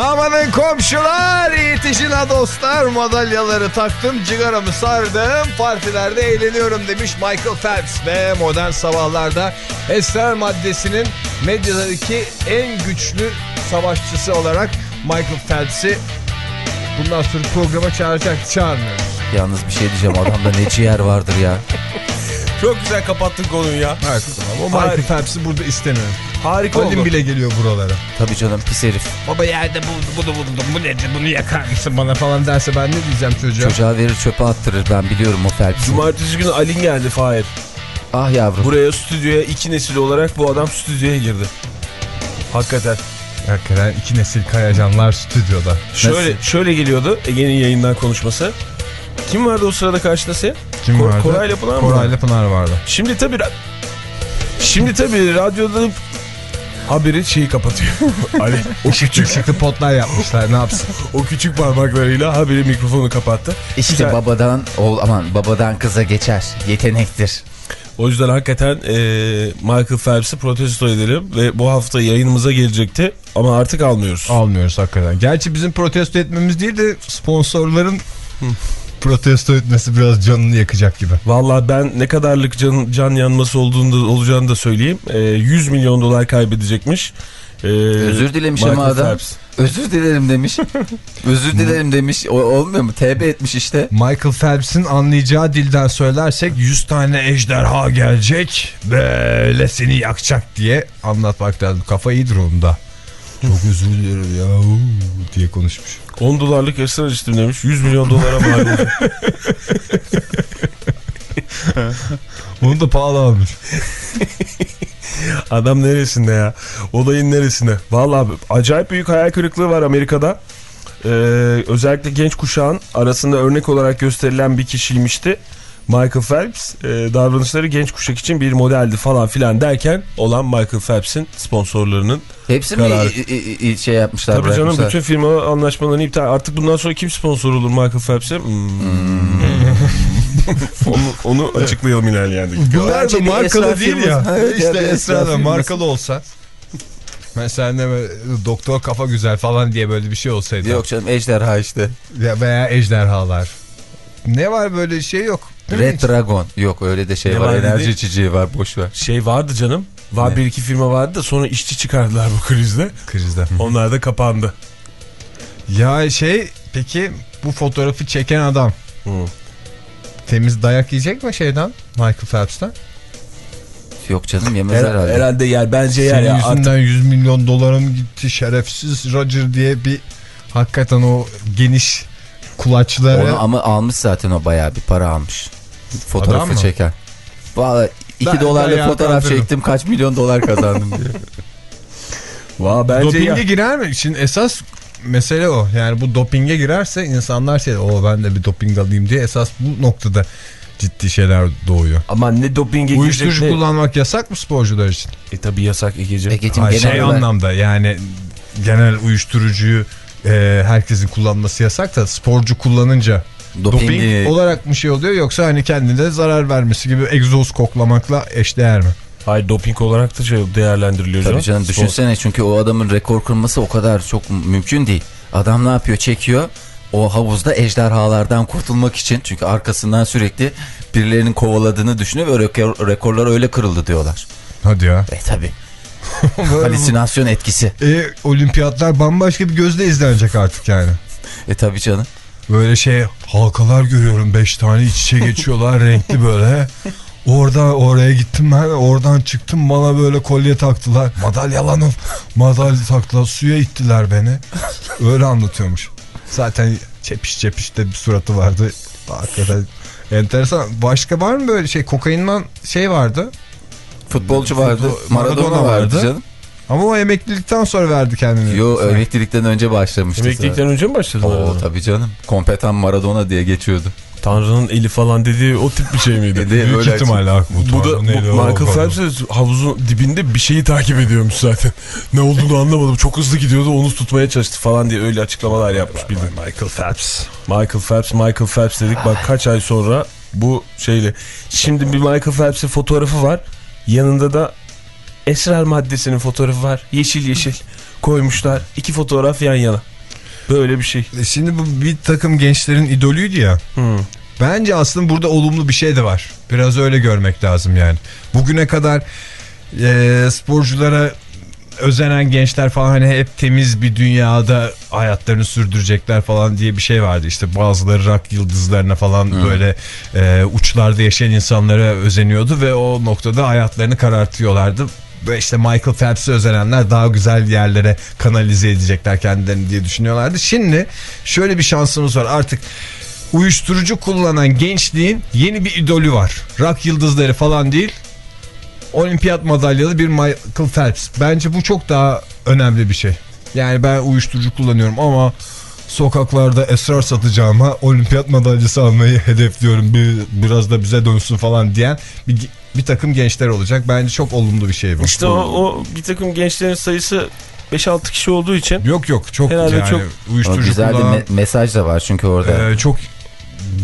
Amanın komşular, yetişin dostlar, madalyaları taktım, cigaramı sardım, partilerde eğleniyorum demiş Michael Phelps ve modern sabahlarda esrar maddesinin medyadaki en güçlü savaşçısı olarak Michael Phelps'i bundan sonra programa çağıracak, çağırmıyoruz. Yalnız bir şey diyeceğim adamda ne ciğer vardır ya. Çok güzel kapattın konuyu ya. Evet, o Michael. Phelps'i burada istemiyorum. Harika Halim oldu. bile geliyor buralara. Tabii canım pis herif. Baba yerde buldum, bunu buldum, bu nedir, bunu yakar mısın bana falan derse ben ne diyeceğim çocuğa? Çocuğa verir çöpe attırır ben biliyorum o Phelps'i. Cumartesi günü Alin geldi Fahir. Ah yavrum. Buraya stüdyoya iki nesil olarak bu adam stüdyoya girdi. Hakikaten. Hakikaten iki nesil kayacanlar stüdyoda. Şöyle şöyle geliyordu Ege'nin yayından konuşması. Kim vardı o sırada karşıda sen? Kim Kor- vardı? Koray'la Pınar mı Koray'la vardı? Pınar vardı. Şimdi tabii Şimdi tabii radyoda haberi şeyi kapatıyor. Ali o küçük Çıktı potlar yapmışlar ne yapsın? o küçük parmaklarıyla haberi mikrofonu kapattı. İşte Güzel. babadan oğul aman babadan kıza geçer. Yetenektir. O yüzden hakikaten e, Michael Phelps'i protesto edelim ve bu hafta yayınımıza gelecekti ama artık almıyoruz. Almıyoruz hakikaten. Gerçi bizim protesto etmemiz değil de sponsorların protesto etmesi biraz canını yakacak gibi. Vallahi ben ne kadarlık can, can yanması olduğunu olacağını da söyleyeyim. E, 100 milyon dolar kaybedecekmiş. E, Özür dilemiş Michael ama adam. Phelps. Özür dilerim demiş. Özür dilerim demiş. O, olmuyor mu? TB etmiş işte. Michael Phelps'in anlayacağı dilden söylersek 100 tane ejderha gelecek böyle seni yakacak diye anlatmak lazım. Kafa iyidir onun da. Çok özür dilerim ya diye konuşmuş. 10 dolarlık esrar içtim demiş. 100 milyon dolara mal oldu. Onu da pahalı almış. Adam neresinde ya? Olayın neresinde? Vallahi acayip büyük hayal kırıklığı var Amerika'da. Ee, özellikle genç kuşağın arasında örnek olarak gösterilen bir kişiymişti. Michael Phelps Ee, davranışları genç kuşak için bir modeldi falan filan derken olan Michael Phelps'in sponsorlarının Hepsi mi Karar. i- i- şey yapmışlar tabii canım bütün firma anlaşmalarını iptal artık bundan sonra kim sponsor olur Michael Phelps'e Hmm. onu, onu açıklayalım ilerleyen. Bunlar da markalı değil ya. Evet, işte Esra da markalı olsa. Mesela ne böyle, doktor kafa güzel falan diye böyle bir şey olsaydı. Yok canım ejderha işte. Ya Veya ejderhalar. Ne var böyle şey yok. Değil mi? Red Dragon. Yok öyle de şey Ne var. var Enerji içeceği var boş ver. Şey vardı canım. Var Ne? bir iki firma vardı da sonra işçi çıkardılar bu krizde. Krizde. Onlar da kapandı. Ya şey peki bu fotoğrafı çeken adam Hı. temiz dayak yiyecek mi şeyden Michael Phelps'ten? Yok canım yemez Her- herhalde. herhalde yer bence yer Senin ya. yüzünden Artık 100 milyon dolarım gitti şerefsiz Roger diye bir hakikaten o geniş kulaçları Onu ama almış zaten o bayağı bir para almış. Adam Fotoğrafı mı? çeken. Valla 2 Ben dolarlık bayağı fotoğraf kandırdım. çektim kaç milyon dolar kazandım diye. Valla bence dopinge ya. girer mi? Şimdi esas mesele o. Yani bu dopinge girerse insanlar şey o ben de bir doping alayım diye esas bu noktada ciddi şeyler doğuyor. Aman ne dopinge Uyuşturucu girecek ne? kullanmak yasak mı sporcular için? E tabi yasak Ege'ciğim. Hayır, genel şey olarak anlamda yani genel uyuşturucuyu e, herkesin kullanması yasak da sporcu kullanınca doping, doping olarak mı şey oluyor yoksa hani kendine zarar vermesi gibi egzoz koklamakla eşdeğer mi? Hayır doping olarak da şey değerlendiriliyor Tabii canım Spor- düşünsene çünkü o adamın rekor kırması o kadar çok mümkün değil. Adam ne yapıyor çekiyor o havuzda ejderhalardan kurtulmak için çünkü arkasından sürekli birilerinin kovaladığını düşünüyor ve rekor, rekorlar öyle kırıldı diyorlar. Hadi ya. E tabi halüsinasyon etkisi. E, olimpiyatlar bambaşka bir gözle izlenecek artık yani. E tabi canım. Böyle şey halkalar görüyorum 5 tane iç içe geçiyorlar renkli böyle. Oradan oraya gittim ben oradan çıktım bana böyle kolye taktılar. Madalyalanım. Madalya taktılar suya ittiler beni. Öyle anlatıyormuş. Zaten çepiş çepiş de bir suratı vardı. Hakikaten enteresan. Başka var mı böyle şey? Kokainman şey vardı. Futbolcu vardı. Maradona vardı vardı. canım. Ama o emeklilikten sonra verdi kendini. Yo emeklilikten önce başlamıştı. Emeklilikten önce mi başladı? Oo tabii canım. Kompetan Maradona diye geçiyordu. Tanrı'nın eli falan dediği o tip bir şey miydi? Dedi, Büyük öyle ihtimalle bu. Bu da bu Michael. Phelps havuzun dibinde bir şeyi takip ediyormuş zaten. Ne olduğunu anlamadım. Çok hızlı gidiyordu onu tutmaya çalıştı falan diye öyle açıklamalar yapmış bildim. Michael Phelps. Michael Phelps, Michael Phelps dedik. Bak kaç ay sonra bu şeyle. Şimdi bir Michael Phelps'in fotoğrafı var. Yanında da esrar maddesinin fotoğrafı var. Yeşil yeşil koymuşlar. İki fotoğraf yan yana. Böyle bir şey. E Şimdi bu bir takım gençlerin idolüydü ya. Hmm. Bence aslında burada olumlu bir şey de var. Biraz öyle görmek lazım yani. Bugüne kadar e, sporculara özenen gençler falan hani hep temiz bir dünyada hayatlarını sürdürecekler falan diye bir şey vardı. İşte bazıları rock yıldızlarına falan böyle e, uçlarda yaşayan insanlara özeniyordu ve o noktada hayatlarını karartıyorlardı. Ve işte Michael Phelps'e özenenler daha güzel yerlere kanalize edecekler kendilerini diye düşünüyorlardı. Şimdi şöyle bir şansımız var artık uyuşturucu kullanan gençliğin yeni bir idolü var. Rock yıldızları falan değil. Olimpiyat madalyalı bir Michael Phelps. Bence bu çok daha önemli bir şey. Yani ben uyuşturucu kullanıyorum ama sokaklarda esrar satacağıma olimpiyat madalyası almayı hedefliyorum. Bir, biraz da bize dönsün falan diyen bir, bir takım gençler olacak. Bence çok olumlu bir şey bu. İşte o, o bir takım gençlerin sayısı 5-6 kişi olduğu için Yok yok çok Herhalde yani çok- O uyuşturucu güzel bir me- mesaj da var çünkü orada. Ee, çok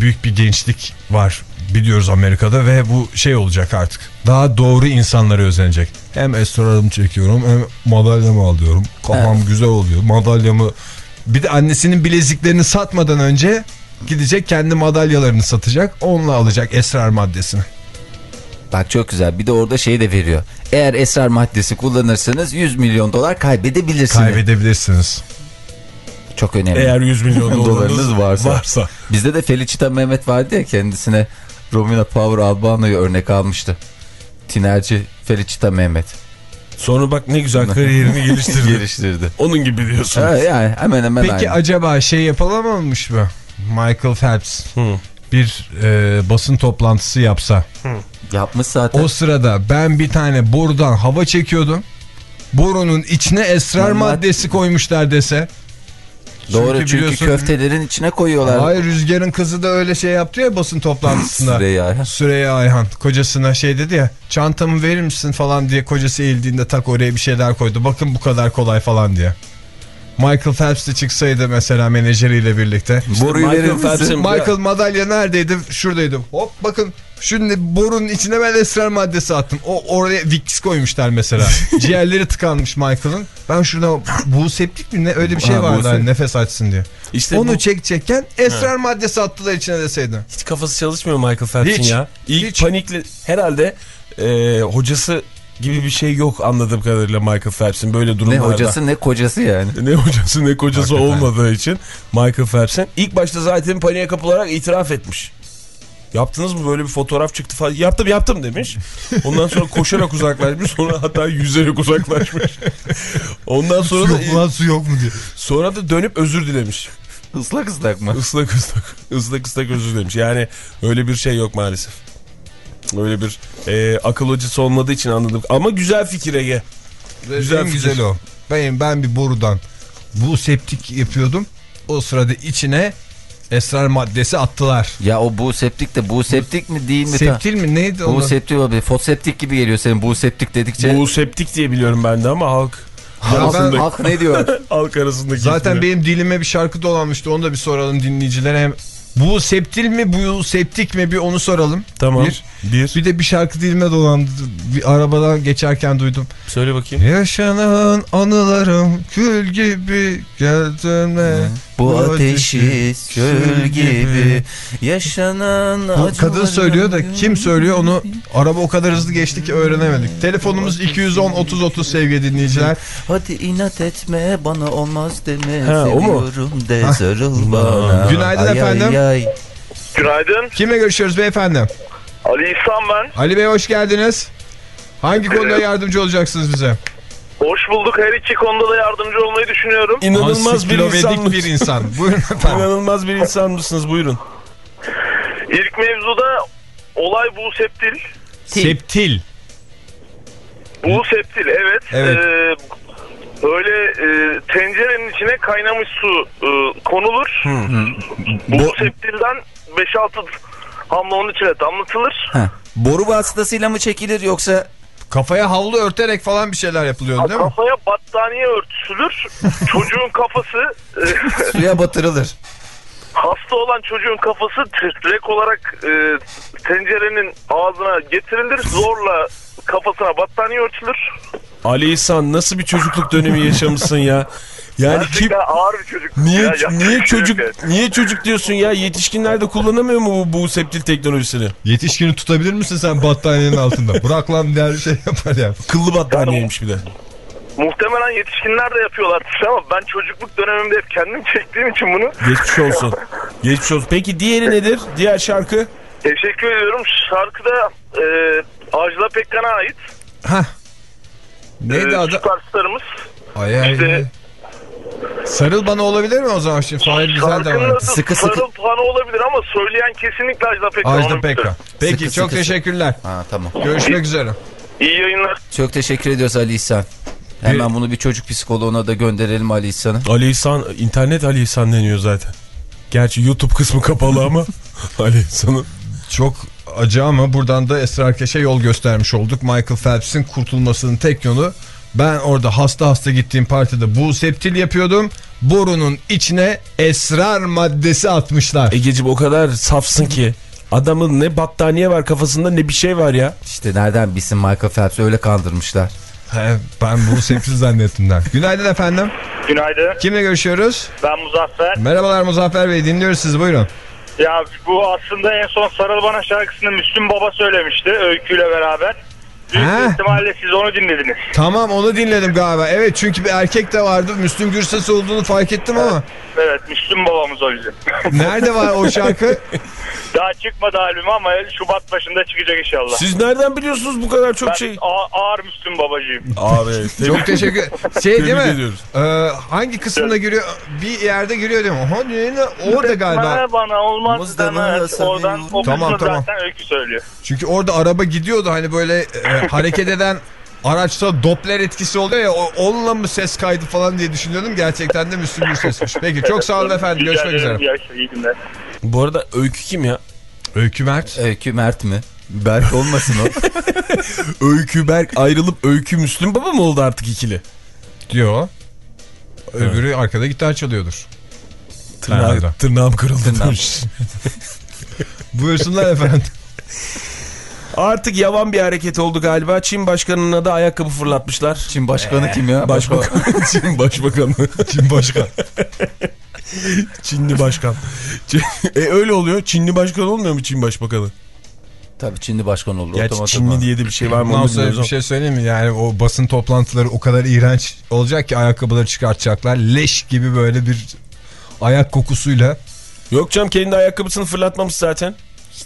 büyük bir gençlik var biliyoruz Amerika'da ve bu şey olacak artık. Daha doğru insanlara özenecek. Hem esrarımı çekiyorum hem madalyamı alıyorum. Kafam güzel oluyor. Madalyamı bir de annesinin bileziklerini satmadan önce gidecek kendi madalyalarını satacak. Onunla alacak esrar maddesini. Bak çok güzel. Bir de orada şey de veriyor. Eğer esrar maddesi kullanırsanız 100 milyon dolar kaybedebilirsiniz. Kaybedebilirsiniz. Çok önemli. eğer 100 milyon Dolarınız dolarınız varsa. varsa. Bizde de Felicita Mehmet vardı ya kendisine Romina Power Albano'yu örnek almıştı. Tinerci Felicita Mehmet Sonra bak ne güzel kariyerini geliştirdi. geliştirdi. Onun gibi diyorsun. Ha, yani hemen hemen Peki aynı. acaba şey yapılamamış mı? Michael Phelps Hı. bir e, basın toplantısı yapsa. Yapmış zaten. O sırada ben bir tane borudan hava çekiyordum. Borunun içine esrar Normal- maddesi koymuşlar dese. Doğru çünkü, biliyorsun- köftelerin içine koyuyorlar. Hayır Rüzgar'ın kızı da öyle şey yaptı ya basın toplantısında. Süreyya. Süreyya Ayhan kocasına şey dedi ya çantamı verir misin falan diye kocası eğildiğinde tak oraya bir şeyler koydu. Bakın bu kadar kolay falan diye. Michael Phelps de çıksaydı mesela menajeriyle birlikte. Boruyu Michael verir misin? Phelps'in- Michael madalya neredeydi? Şuradaydı. Hop bakın şimdi borunun içine ben esrar maddesi attım. O oraya Vicks koymuşlar mesela. Ciğerleri tıkanmış Michael'ın. Ben şurada bu septik mi ne öyle bir şey Ha, vardı hani nefes açsın diye. İşte Onu bu- çekecekken esrar maddesi attılar içine deseydin. Hiç kafası çalışmıyor Michael Phelps'in ya. İlk Hiç. panikli herhalde e, hocası gibi bir şey yok anladığım kadarıyla Michael Phelps'in böyle Ne durumlarda. hocası ne kocası yani. Ne hocası ne kocası Hakikaten. olmadığı için Michael Phelps'in ilk başta zaten paniğe kapılarak itiraf etmiş. Yaptınız mı böyle bir fotoğraf çıktı falan. Yaptım yaptım demiş. Ondan sonra koşarak uzaklaşmış. Sonra hatta yüzerek uzaklaşmış. Ondan sonra da, Yok lan su yok mu diye. sonra da dönüp özür dilemiş. Islak ıslak mı? Islak ıslak. Islak ıslak özür dilemiş. Yani öyle bir şey yok maalesef. Öyle bir e, akıl hocası olmadığı için anladım. Ama güzel fikir Ege. Güzel en fikir. güzel o. Ben, ben bir borudan bu septik yapıyordum. O sırada içine esrar maddesi attılar. Ya o bu septik de bu septik mi değil mi? Septil mi neydi Bu o? septik olabilir. Fotseptik gibi geliyor senin bu septik dedikçe. Bu septik diye biliyorum ben de ama halk Ya halk, ben- halk ne diyor? halk arasındaki Zaten ismi. benim dilime bir şarkı dolanmıştı. Onu da bir soralım dinleyicilere. Hem bu septil mi bu septik mi bir onu soralım. Tamam. Bir. Bir. Bir de bir şarkı dilime dolandı. Bir arabadan geçerken duydum. Söyle bakayım. Yaşanan anılarım kül gibi geldiğinde. Bu ateşi kül gibi yaşanan Bu acılarım- kadın söylüyor da kim söylüyor onu araba o kadar hızlı geçti ki öğrenemedik. Telefonumuz 210 30 30 sevgili dinleyiciler. Hadi inat etme bana olmaz deme Ha, seviyorum de sarıl bana. Günaydın Ay, ay, efendim. ay. Günaydın. Kimle görüşüyoruz beyefendi? Ali İhsan ben. Ali Bey hoş geldiniz. Hangi konuda yardımcı olacaksınız bize? Hoş bulduk. Her iki konuda da yardımcı olmayı düşünüyorum. İnanılmaz bir insan. bir insan. Buyurun efendim. İnanılmaz bir insan mısınız buyurun. İlk mevzuda olay bu septil. Septil. Bu septil evet. Evet. Ee, böyle e, tencerenin içine kaynamış su e, konulur. Bu septilden 5-6 hamle onun içine damlatılır. Ha. Boru vasıtasıyla mı çekilir yoksa Kafaya havlu örterek falan bir şeyler yapılıyor değil mi? Kafaya battaniye örtüsülür. Çocuğun kafası e, suya batırılır? hasta olan çocuğun kafası direkt olarak e, tencerenin ağzına getirilir. Zorla kafasına battaniye örtülür. Ali İhsan nasıl bir çocukluk dönemi yaşamışsın ya? Yani kim ağır bir çocuk. niye Ya, niye şey çocuk yani. niye çocuk diyorsun ya? Yetişkinler de kullanamıyor mu bu, bu septil teknolojisini? Yetişkini tutabilir misin sen battaniyenin altında? Bırak lan der şey yapar ya. Kıllı battaniyeymiş bir de. Muhtemelen yetişkinler de yapıyorlar ama ben çocukluk dönemimde hep kendim çektiğim için bunu Geçmiş olsun. Geçmiş olsun. Peki diğeri nedir? Diğer şarkı? teşekkür ediyorum. Şarkıda e, Ajda Pekkan'a ait. Hah. Neydi e, adı? Süperstarımız. Ay ay İşte- ay. Sarıl bana olabilir mi o zaman şimdi? Fahir güzel devam etti. Sıkı sıkı- Sarıl Panı olabilir ama söyleyen kesinlikle Ajda Pekkan. Ajda onu Pekkan. Peki Sıkı çok sıkı teşekkürler. Ha tamam. Görüşmek üzere. İyi yayınlar. Çok teşekkür ediyoruz Ali İhsan. Hemen bunu bir çocuk psikoloğuna da gönderelim Ali İhsan'ı. Ali İhsan, internet Ali İhsan deniyor zaten. Gerçi YouTube kısmı kapalı ama Ali İhsan'ın. Çok acı ama buradan da Esrar Keş'e yol göstermiş olduk. Michael Phelps'in kurtulmasının tek yolu ben orada hasta hasta gittiğim partide bu septil yapıyordum. Borunun içine esrar maddesi atmışlar. Egeciğim o kadar safsın ki. Adamın ne battaniye var kafasında ne bir şey var ya. İşte nereden bilsin Michael Phelps öyle kandırmışlar. He, ben bu septil zannettim der. Günaydın efendim. Günaydın. Kimle görüşüyoruz? Ben Muzaffer. Merhabalar Muzaffer Bey dinliyoruz sizi buyurun. Ya bu aslında en son Sarıl Bana şarkısını Müslüm Baba söylemişti öyküyle beraber. Büyük bir ihtimalle siz onu dinlediniz. Tamam onu dinledim galiba. Evet çünkü bir erkek de vardı. Müslüm Gürses olduğunu fark ettim ama. Evet Müslüm babamız o bizim. Nerede var o şarkı? Daha çıkmadı albüm ama Şubat başında çıkacak inşallah. Siz nereden biliyorsunuz bu kadar çok ben şey? ağır Müslüm babacıyım. Abi Çok teşekkür Şey değil mi? ediyoruz. Ee, hangi kısmında giriyor? Bir yerde giriyor değil mi? Aha, ne- orada galiba. Bana olmaz demez. Oradan o Tamam, tamam. zaten öykü söylüyor. Çünkü orada araba gidiyordu hani böyle e, hareket eden araçta Doppler etkisi oluyor ya o, onunla mı ses kaydı falan diye düşünüyordum. Gerçekten de Müslüm Gürses'miş. Peki çok sağ olun efendim. Görüşmek üzere. İyi akşamlar, iyi günler. Bu arada Öykü kim ya? Öykü Mert Öykü Mert mi? Berk olmasın o. Öykü Berk ayrılıp Öykü Müslüm Baba mı oldu artık ikili? diyor. Öbürü arkada gitar çalıyordur. Tırnağı, tırnağım kırıldı Tırnağım. Buyursunlar efendim. Artık yavan bir hareket oldu galiba. Çin başkanına da ayakkabı fırlatmışlar. Çin başkanı kim ya? Başbakan. Çin başbakanı. Çin başkan. Çinli başkan. e öyle oluyor. Çinli başkan olmuyor mu Çin başbakanı? Tabii Çinli başkan olur. Gerçi. Çinli diye de bir şey var mı? Ondan sonra bir şey söyleyeyim mi? Yani o basın toplantıları o kadar iğrenç olacak ki ayakkabıları çıkartacaklar. Leş gibi böyle bir ayak kokusuyla. Yok canım kendi ayakkabısını fırlatmamış zaten.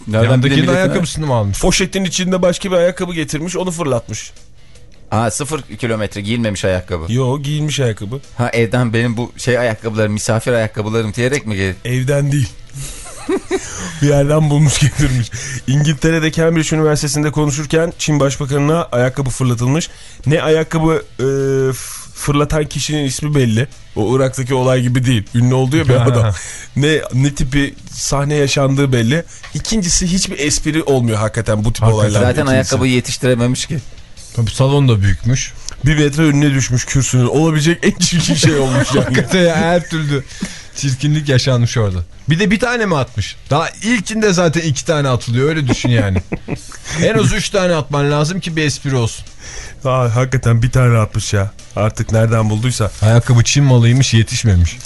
Nereden Yandakinin ayakkabısını mı almış? Poşetin içinde başka bir ayakkabı getirmiş onu fırlatmış. Ha sıfır kilometre giyilmemiş ayakkabı. Yo giyilmiş ayakkabı. Ha evden benim bu şey ayakkabılarım misafir ayakkabılarım diyerek mi geldi? Evden değil. bir yerden bulmuş getirmiş. İngiltere'de Cambridge Üniversitesi'nde konuşurken Çin Başbakanı'na ayakkabı fırlatılmış. Ne ayakkabı e, fırlatan kişinin ismi belli. O Irak'taki olay gibi değil. Ünlü olduğu ya bir adam. ne ne tipi sahne yaşandığı belli. İkincisi hiçbir espri olmuyor hakikaten bu tip Hakikaten. olaylar. Zaten ayakkabıyı yetiştirememiş ki. Tabii salon da büyükmüş. Bir metre önüne düşmüş kürsünün. Olabilecek en çirkin şey olmuş yani. Hakikaten ya, her türlü çirkinlik yaşanmış orada. Bir de bir tane mi atmış? Daha ilkinde zaten iki tane atılıyor öyle düşün yani. en az üç tane atman lazım ki bir espri olsun. Aa, hakikaten bir tane atmış ya. Artık nereden bulduysa. Ayakkabı Çin malıymış yetişmemiş.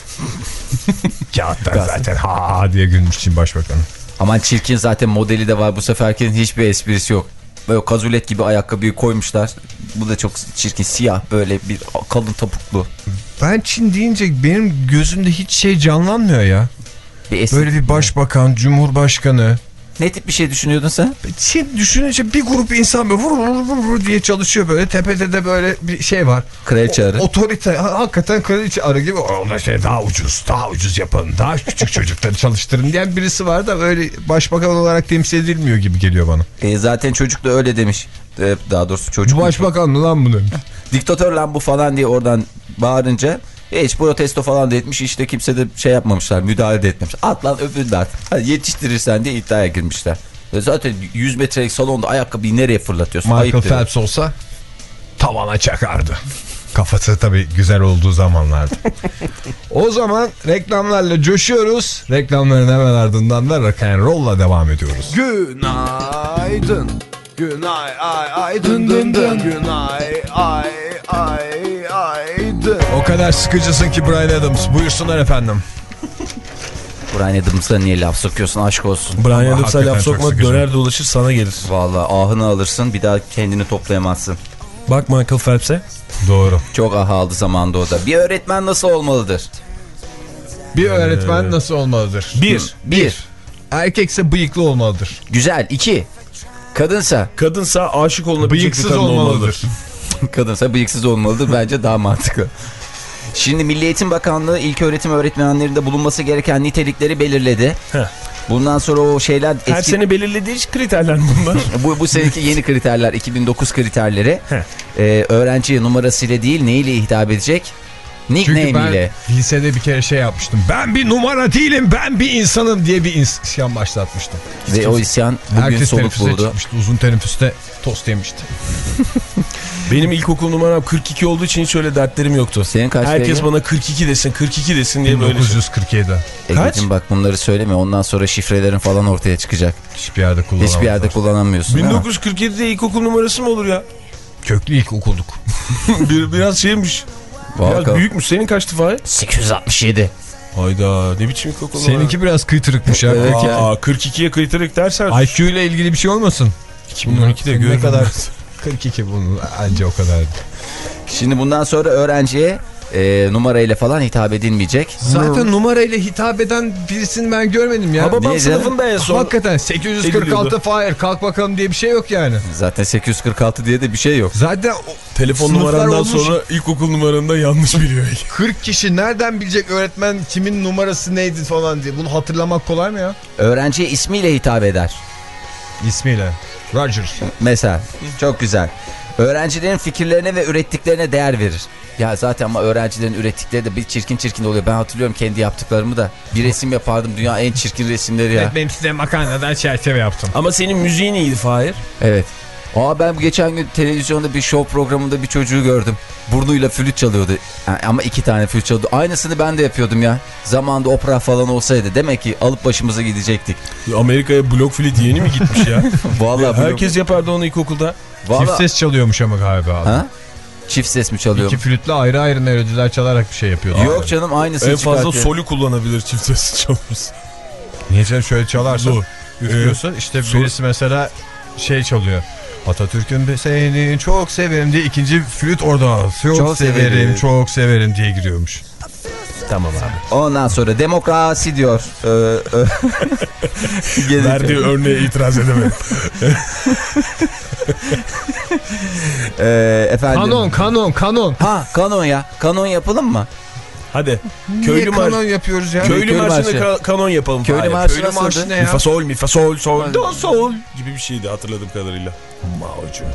Kağıttan zaten ha diye gülmüş Çin başbakanı. Aman çirkin zaten modeli de var bu seferkinin hiçbir esprisi yok. Böyle kazulet gibi ayakkabıyı koymuşlar. Bu da çok çirkin siyah böyle bir kalın topuklu. Ben Çin deyince benim gözümde hiç şey canlanmıyor ya. Bir. Böyle bir başbakan, cumhurbaşkanı. Ne tip bir şey düşünüyordun sen? Şey düşününce bir grup insan böyle vur vur vur vur diye çalışıyor böyle. Tepede de böyle bir şey var. Kraliçe arı. Otorite ha- hakikaten kraliçe arı gibi ona şey daha ucuz daha ucuz yapın daha küçük çocukları çalıştırın diyen birisi var da böyle başbakan olarak temsil edilmiyor gibi geliyor bana. E, zaten çocuk da öyle demiş. E, daha doğrusu çocuk. Bu başbakan mı lan bunu? Diktatör lan bu falan diye oradan bağırınca hiç protesto falan da etmiş işte kimse de şey yapmamışlar müdahale de etmemiş. At lan öpün de at. Hadi yetiştirirsen diye iddiaya girmişler. E, Zaten 100 metrelik salonda ayakkabıyı nereye fırlatıyorsun? Michael Ayıp dedi. Phelps olsa tavana çakardı. Kafası tabii güzel olduğu zamanlarda. o zaman reklamlarla coşuyoruz. Reklamların hemen ardından da rock and roll'la devam ediyoruz. Günaydın. Günay ay ay dın dın dın. Günay ay ay. O kadar sıkıcısın ki Brian Adams. Buyursunlar efendim. Brian Adams'a niye laf sokuyorsun aşk olsun. Brian Adams'a laf sokma döner dolaşır sana gelir. Vallahi ahını alırsın bir daha kendini toplayamazsın. Bak Michael Phelps'e. Doğru. Çok ah aldı zamanda o da. Bir öğretmen nasıl olmalıdır? Bir öğretmen nasıl olmalıdır? Bir. Bir. Erkekse bıyıklı olmalıdır. Güzel. İki. Kadınsa. Kadınsa aşık olunabilecek bir Bıyıksız kadın olmalıdır. olmalıdır. Kadınsa bıyıksız olmalıdır. Bence daha mantıklı. Şimdi Milli Eğitim Bakanlığı ilk öğretim öğretmenlerinde bulunması gereken nitelikleri belirledi. Heh. Bundan sonra o şeyler Her etki- sene belirlediği kriterler bunlar. bu, bu seneki yeni kriterler 2009 kriterleri. Heh. Ee, öğrenciye numarasıyla değil neyle hitap edecek? Nickname Çünkü ben ile. lisede bir kere şey yapmıştım. Ben bir numara değilim ben bir insanım diye bir isyan başlatmıştım. Ve o isyan bugün Herkes soluk buldu. çıkmıştı. Uzun teneffüste tost yemişti. Benim ilkokul numaram 42 olduğu için hiç öyle dertlerim yoktu. Senin kaç Herkes bana 42 desin 42 desin diye böyle şey. 1947. Kaç? Ege'cim bak bunları söyleme ondan sonra şifrelerin falan ortaya çıkacak. Hiçbir yerde kullanamadılar. Hiçbir yerde kullanamıyorsun. ha? 1947'de ilkokul numarası mı olur ya? Köklü ilk okulduk. Bir, biraz şeymiş. Biraz Vaka- büyükmüş. Senin kaçtı Fahir? 867. Hayda ne biçim numara? Seninki biraz kıytırıkmış ya. Evet ya. Aa, 42'ye kriterik dersen IQ ile ilgili bir şey olmasın. 2012'de Ne görürüm. kadar 42 bunun anca o kadar. Şimdi bundan sonra öğrenciye e, numarayla falan hitap edilmeyecek. Zaten numarayla hitap eden birisini ben görmedim ya. Ha babam Niye canım? en son. Hakikaten 846 Ediliyordu. fire kalk bakalım diye bir şey yok yani. Zaten 846 diye de bir şey yok. Zaten o Telefon numarandan olmuş. sonra ilkokul numarandan yanlış biliyor. 40 kişi nereden bilecek öğretmen kimin numarası neydi falan diye. Bunu hatırlamak kolay mı ya? Öğrenciye ismiyle hitap eder. İsmiyle. Rogers. Mesela çok güzel. Öğrencilerin fikirlerine ve ürettiklerine değer verir. Ya zaten ama öğrencilerin ürettikleri de bir çirkin çirkin oluyor. Ben hatırlıyorum kendi yaptıklarımı da. Bir resim yapardım dünya en çirkin resimleri ya. benim size makarnadan çerçeve yaptım. Ama senin müziğin iyiydi Fahir. Evet. Aa ben geçen gün televizyonda bir show programında bir çocuğu gördüm. Burnuyla flüt çalıyordu. Yani ama iki tane flüt çalıyordu. Aynısını ben de yapıyordum ya. Zamanında opera falan olsaydı. Demek ki alıp başımıza gidecektik. Amerika'ya blok flüt yeni mi gitmiş ya? Vallahi Herkes yapardı onu ilkokulda. Vallahi- Çift ses çalıyormuş ama galiba. Ha? Çift ses mi çalıyor? İki flütle ayrı ayrı melodiler çalarak bir şey yapıyordu. Yok canım aynısını En fazla çıkartıyor. solü kullanabilir çift sesi çalırsa. Niye canım şöyle çalarsa Zor. üflüyorsun işte birisi mesela şey çalıyor. Atatürk'ün seni çok severim diye ikinci flüt orada çok, Çok severim, severim. çok severim diye giriyormuş. Tamam abi. Ondan sonra demokrasi diyor. Ee, Verdiği örneğe itiraz edemedim. Ee, efendim. Kanon kanon kanon. Ha kanon ya. Kanon yapalım mı? Hadi. Niye Köylü, kanon yapıyoruz ya? köylü, Köylü marşını marşı. ka- kanon yapalım. Köylü Fahir. marşı Köylü marşı ne Mi ya? fa sol mi fa sol sol do sol gibi bir şeydi hatırladığım kadarıyla. Maucu.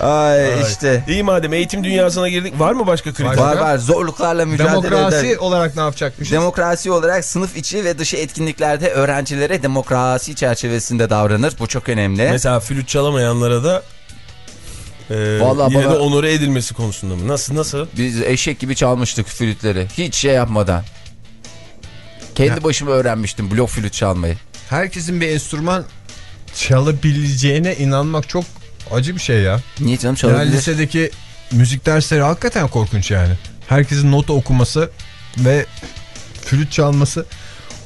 Ay işte. İyi madem eğitim dünyasına girdik. Var mı başka kriter? Var var zorluklarla mücadele Demokrasi eder. olarak ne yapacakmışız? Demokrasi olarak sınıf içi ve dışı etkinliklerde öğrencilere demokrasi çerçevesinde davranır. Bu çok önemli. Mesela flüt çalamayanlara da e, Vallahi yine bana- de onore edilmesi konusunda mı? Nasıl nasıl? Biz eşek gibi çalmıştık flütleri. Hiç şey yapmadan. Kendi Ya. başıma öğrenmiştim blok flüt çalmayı. Herkesin bir enstrüman çalabileceğine inanmak çok acı bir şey ya. Niye canım Yani çalabilir? lisedeki müzik dersleri hakikaten korkunç yani. Herkesin nota okuması ve flüt çalması.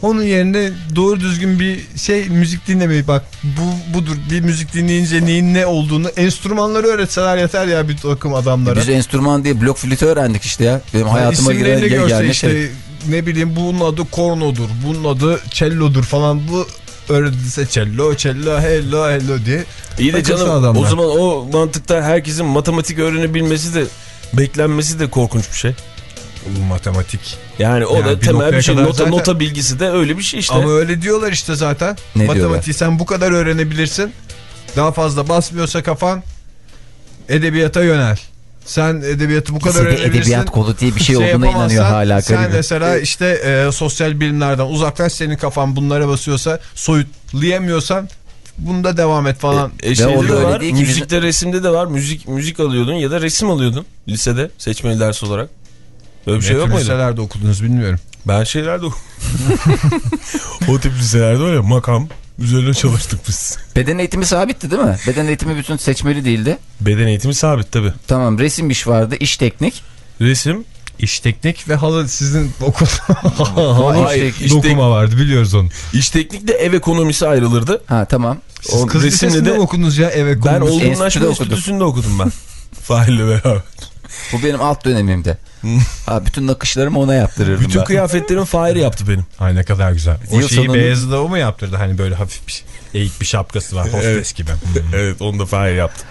Onun yerine doğru düzgün bir şey müzik dinlemeyi bak bu budur bir müzik dinleyince neyin ne olduğunu enstrümanları öğretseler yeter ya bir takım adamlara. Biz enstrüman diye blok flütü öğrendik işte ya. Benim hayatıma İsimlerini giren görse yani işte şey. ne bileyim bunun adı kornodur, bunun adı cello'dur falan bu öğretilse cello, cello, hello, hello diye. İyi de canım adamlar. o zaman o mantıkta herkesin matematik öğrenebilmesi de beklenmesi de korkunç bir şey. Matematik. Yani o Yani da temel bir şey. Nota, zaten- nota bilgisi de öyle bir şey işte. Ama öyle diyorlar işte zaten. Ne Matematiği sen bu kadar öğrenebilirsin. Daha fazla basmıyorsa kafan edebiyata yönel. Sen edebiyatı bu kadar Lisede öğrenebilirsin. edebiyat kolu diye bir şey, olduğuna yapamazsan inanıyor hala Sen garibim. mesela işte e, sosyal bilimlerden uzaklaş senin kafan bunlara basıyorsa soyutlayamıyorsan bunda devam et falan. E, o da de var. Müzikte, resimde de var. Müzik müzik alıyordun ya da resim alıyordun lisede seçmeli ders olarak. Öyle bir şey yok muydu? liselerde okudunuz bilmiyorum. Ben şeylerde o tip liselerde var ya makam üzerine çalıştık biz. Beden eğitimi sabitti değil mi? Beden eğitimi bütün seçmeli değildi. Beden eğitimi sabit tabi. Tamam resim iş vardı, iş teknik. Resim İş teknik ve halı sizin okulda Hayır, iş dokuma vardı biliyoruz onu. iş teknikle ev ekonomisi ayrılırdı. Ha tamam. Siz O kız resimle lisesinde de- mi okudunuz ya eve Ben olgunlaşma Enstitüde okudum. enstitüsünde okudum ben. Fahir'le beraber. Bu benim alt dönemimde. ha, bütün nakışlarımı ona yaptırırdım Bütün ben. kıyafetlerimi Fahir yaptı benim. Ay ne kadar güzel. O Yıl şeyi sonunu- Beyazıt'da o mu yaptırdı? Hani böyle hafif bir eğik bir şapkası var. Hostes Evet. gibi. evet onu da Fahir yaptı.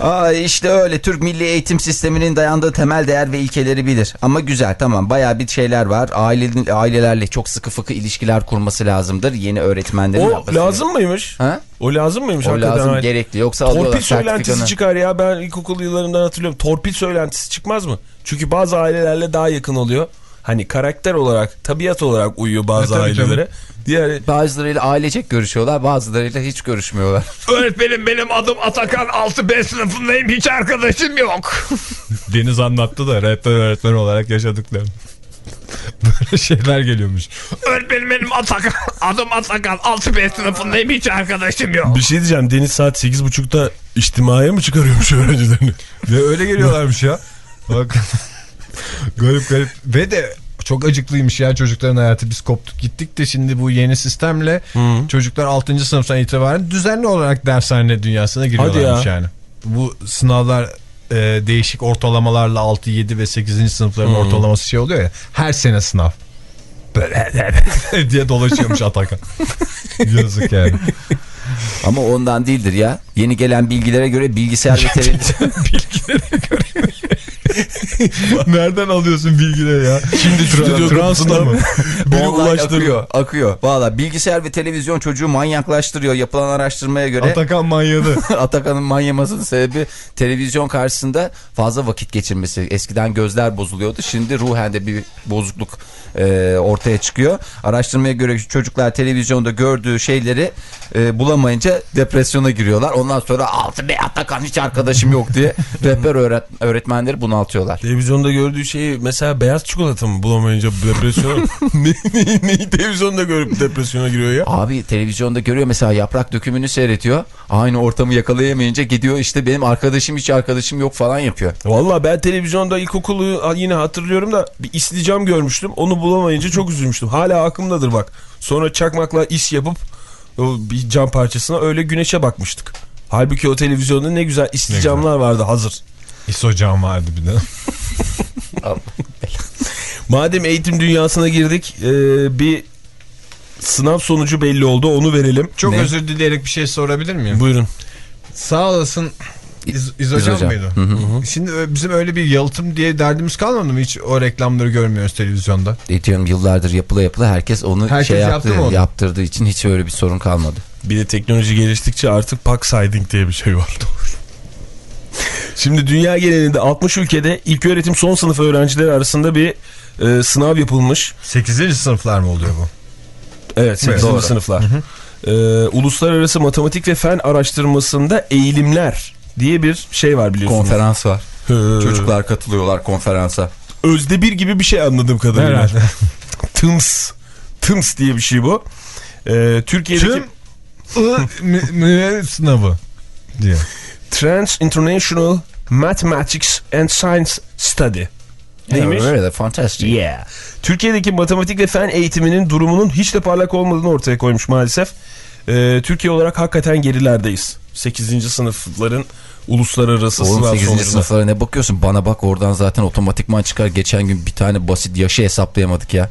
Aa, işte öyle Türk milli eğitim sisteminin dayandığı temel değer ve ilkeleri bilir. Ama güzel tamam baya bir şeyler var. Aile, ailelerle çok sıkı fıkı ilişkiler kurması lazımdır. Yeni öğretmenlerin O yapması. lazım mıymış? Ha? O lazım mıymış? O hakikaten? lazım Hayır. gerekli. Yoksa alıyorlar Torpil söylentisi çıkar ya ben ilkokul yıllarından hatırlıyorum. Torpil söylentisi çıkmaz mı? Çünkü bazı ailelerle daha yakın oluyor. Hani karakter olarak, tabiat olarak uyuyor bazı E, tabii ailelere. Diğer Bazılarıyla ailecek görüşüyorlar bazılarıyla hiç görüşmüyorlar. Öğretmenim benim adım Atakan 6B sınıfındayım hiç arkadaşım yok. Deniz anlattı da rehber öğretmen olarak yaşadıklarını. Böyle şeyler geliyormuş. Öğretmenim benim Atakan adım Atakan 6B sınıfındayım hiç arkadaşım yok. bir şey diyeceğim. Deniz saat 8.30'da içtimaya mı çıkarıyormuş öğrencilerini? Ve öyle geliyorlarmış ya. Bak. garip garip. Ve de çok acıklıymış ya çocukların hayatı. Biz koptuk gittik de şimdi bu yeni sistemle çocuklar 6. sınıftan itibaren düzenli olarak dershane dünyasına giriyorlarmış ya. yani. Bu sınavlar e, değişik ortalamalarla 6, 7 ve 8. sınıfların ortalaması şey oluyor ya. Her sene sınav. Böyle diye dolaşıyormuş Atakan. Yazık yani. Ama ondan değildir ya. Yeni gelen bilgilere göre bilgisayar ve televizyon... Nereden alıyorsun bilgileri ya? Şimdi stüdyo transla mı? Biri ulaştırdı. akıyor, akıyor. Valla bilgisayar ve televizyon çocuğu manyaklaştırıyor. Yapılan araştırmaya göre Atakan manyadı. Atakan'ın manyamasının sebebi televizyon karşısında fazla vakit geçirmesi. Eskiden gözler bozuluyordu. Şimdi ruhen de bir bozukluk e, ortaya çıkıyor. Araştırmaya göre çocuklar televizyonda gördüğü şeyleri e, bulamayınca depresyona giriyorlar. Ondan sonra altı be Atakan hiç arkadaşım yok diye rehber öğret öğretmenleri bunaltıyorlar. Televizyonda gördüğü şeyi mesela beyaz çikolata mı bulamayınca depresyona ne, ne, neyi televizyonda görüp depresyona giriyor ya? Abi televizyonda görüyor mesela yaprak dökümünü seyrediyor. Aynı ortamı yakalayamayınca gidiyor işte benim arkadaşım hiç arkadaşım yok falan yapıyor. Valla ben televizyonda ilkokulu yine hatırlıyorum da bir islicam görmüştüm. Onu bulamayınca çok üzülmüştüm. Hala aklımdadır bak. Sonra çakmakla is yapıp o bir cam parçasına öyle güneşe bakmıştık. Halbuki o televizyonda ne güzel islicamlar vardı hazır. İso can vardı bir de. Madem eğitim dünyasına girdik e, bir sınav sonucu belli oldu onu verelim. Çok Ne? özür dileyerek bir şey sorabilir miyim? Buyurun. Sağ olasın. İz, İzocam mıydı? Hı hı. Şimdi bizim öyle bir yalıtım diye derdimiz kalmadı mı? Hiç o reklamları görmüyoruz televizyonda. E diyorum yıllardır yapıla yapıla herkes onu Herkes şey yaptı yaptı, mı onu? yaptırdığı için hiç öyle bir sorun kalmadı. Bir de teknoloji geliştikçe artık pack siding diye bir şey var. Şimdi dünya genelinde 60 ülkede ilköğretim son sınıf öğrencileri arasında bir e, sınav yapılmış. 8. sınıflar mı oluyor bu? Evet 8. Doğru. sınıflar. E, Uluslararası Matematik ve Fen Araştırmasında Eğilimler diye bir şey var biliyorsunuz. Konferans var. Hı. Çocuklar katılıyorlar konferansa. Özde bir gibi bir şey anladığım kadarıyla. Herhalde. TIMS. TIMS diye bir şey bu. E, Türkiye'deki Tüm sınavı diye. Trans International Mathematics and Science Study. Neymiş? Öyle de fantastic. Yeah. Türkiye'deki matematik ve fen eğitiminin durumunun hiç de parlak olmadığını ortaya koymuş maalesef. Ee, Türkiye olarak hakikaten gerilerdeyiz. 8. sınıfların uluslararası Oğlum sınav 8. sonucunda. sınıflara ne bakıyorsun? Bana bak oradan zaten otomatikman çıkar. Geçen gün bir tane basit yaşı hesaplayamadık ya.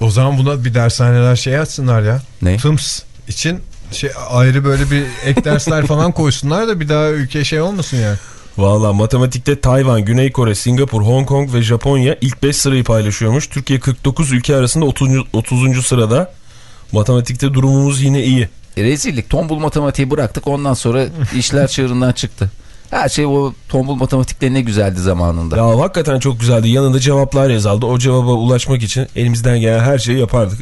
O zaman buna bir dershaneler şey açsınlar ya. Ne? TIMS için şey ayrı böyle bir ek dersler falan koysunlar da bir daha ülke şey olmasın yani. Valla matematikte Tayvan, Güney Kore, Singapur, Hong Kong ve Japonya ilk 5 sırayı paylaşıyormuş. Türkiye 49 ülke arasında 30. 30. sırada. Matematikte durumumuz yine iyi. E, rezillik. Tombul matematiği bıraktık. Ondan sonra işler çığırından çıktı. Her şey o tombul matematikleri ne güzeldi zamanında. Ya hakikaten çok güzeldi. Yanında cevaplar yazıldı. O cevaba ulaşmak için elimizden gelen her şeyi yapardık.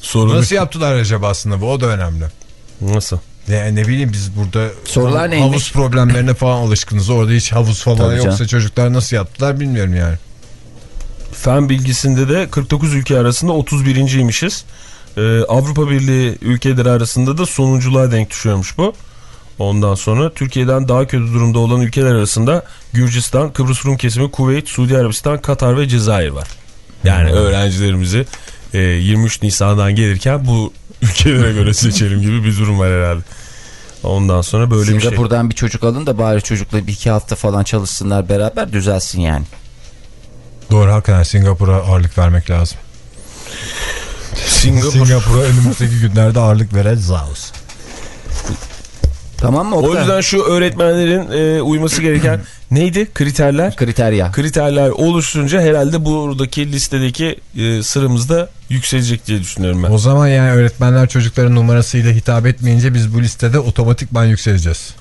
Sorun Nasıl yaptılar acaba aslında bu o da önemli. Nasıl? Ne, ne bileyim biz burada Sorular havuz neymiş? problemlerine falan alışkınız. Orada hiç havuz falan Tabii yoksa canım. çocuklar nasıl yaptılar bilmiyorum yani. Fen bilgisinde de 49 ülke arasında 31.ymişiz. Ee, Avrupa Birliği ülkeleri arasında da sonunculuğa denk düşüyormuş bu. Ondan sonra Türkiye'den daha kötü durumda olan ülkeler arasında Gürcistan, Kıbrıs Rum kesimi, Kuveyt, Suudi Arabistan, Katar ve Cezayir var. Yani öğrencilerimizi e, 23 Nisan'dan gelirken bu ülkelere göre seçelim gibi bir durum var herhalde. Ondan sonra böyle bir şey. Singapur'dan bir çocuk alın da bari çocukla bir iki hafta falan çalışsınlar beraber düzelsin yani. Doğru hakikaten Singapur'a ağırlık vermek lazım. Singapur. Singapur'a önümüzdeki günlerde ağırlık vereceğiz. Tamam mı O Oktay? yüzden şu öğretmenlerin e, uyması gereken neydi? Kriterler. Kriterya. Kriterler oluşturunca herhalde buradaki listedeki e, sıramız da yükselecek diye düşünüyorum ben. O zaman yani öğretmenler çocukların numarasıyla hitap etmeyince biz bu listede otomatikman yükseleceğiz.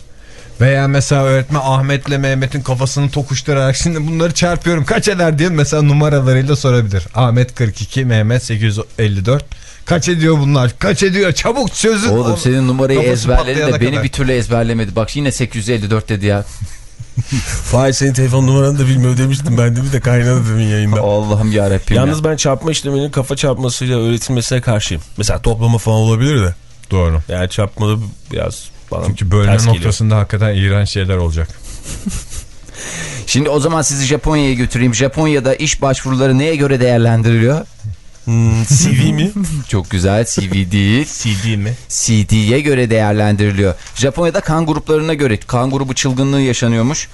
Veya mesela öğretmen Ahmet'le Mehmet'in kafasını tokuşturarak şimdi bunları çarpıyorum kaç eder diye mesela numaralarıyla sorabilir. Ahmet 42, Mehmet 854. Kaç ediyor bunlar? Kaç ediyor? Çabuk çözün. Oğlum Oğlum, senin numarayı kafası ezberledi de beni kadar. bir türlü ezberlemedi. Bak yine 854 dedi ya. Fahir senin telefon numaranı da bilmiyor demiştim ben de bir de kaynadı demin yayında. Allah'ım yarabbim ya. Yalnız ben çarpma işleminin kafa çarpmasıyla öğretilmesine karşıyım. Mesela toplama falan olabilir de. Doğru. Yani çarpmada biraz bana Çünkü bölme geliyor. noktasında hakikaten iğrenç şeyler olacak. Şimdi o zaman sizi Japonya'ya götüreyim. Japonya'da iş başvuruları neye göre değerlendiriliyor? Hmm, CV mi? Çok güzel CV değil. CD mi? CD'ye göre değerlendiriliyor. Japonya'da kan gruplarına göre kan grubu çılgınlığı yaşanıyormuş.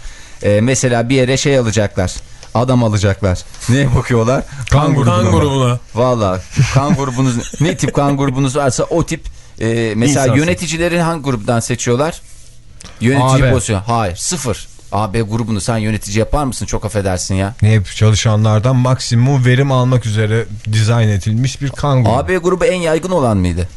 Ee, mesela bir yere şey alacaklar. Adam alacaklar. Neye bakıyorlar? Kan grubuna. Kan grubuna. Valla kan grubunuz ne tip kan grubunuz varsa o tip e, mesela İnsansın. yöneticileri hangi gruptan seçiyorlar? Yönetici AB. pozisyon. Hayır sıfır. AB grubunu sen yönetici yapar mısın? Çok affedersin ya. Ne yapıyor? çalışanlardan maksimum verim almak üzere dizayn edilmiş bir kan grubu. AB grubu en yaygın olan mıydı?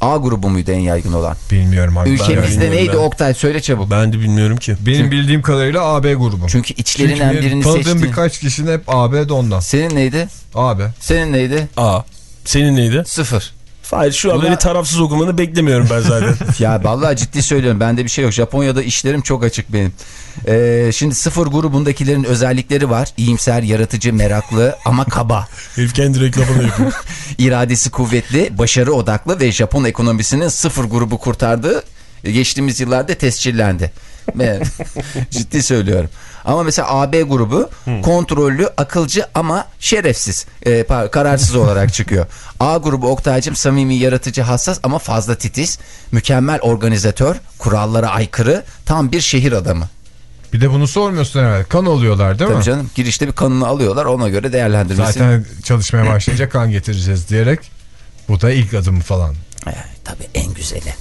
A grubu muydu en yaygın olan? Bilmiyorum abi. Ülkemizde neydi ben. Oktay söyle çabuk. Ben de bilmiyorum ki. Benim bildiğim kadarıyla AB grubu. Çünkü içlerinden Çünkü birini tanıdığım seçti. birkaç kişinin hep AB de ondan. Senin neydi? AB. Senin neydi? A. Senin neydi? Sıfır. Fahir şu an Buna- beni tarafsız okumanı beklemiyorum ben zaten. Ya vallahi ciddi söylüyorum bende bir şey yok. Japonya'da işlerim çok açık benim. Ee, şimdi sıfır grubundakilerin özellikleri var. İyimser, yaratıcı, meraklı ama kaba. Herif kendi reklamını yapıyor. İradesi kuvvetli, başarı odaklı ve Japon ekonomisinin sıfır grubu kurtardığı geçtiğimiz yıllarda tescillendi. Ciddi söylüyorum. Ama mesela AB grubu kontrollü, akılcı ama şerefsiz, e, kararsız olarak çıkıyor. A grubu Oktay'cım samimi, yaratıcı, hassas ama fazla titiz, mükemmel organizatör, kurallara aykırı, tam bir şehir adamı. Bir de bunu sormuyorsun herhalde. Kan oluyorlar değil Tabii mi? canım girişte bir kanını alıyorlar ona göre değerlendirmesi. Zaten çalışmaya başlayınca kan getireceğiz diyerek. Bu da ilk adımı falan. Ee, tabii en güzeli.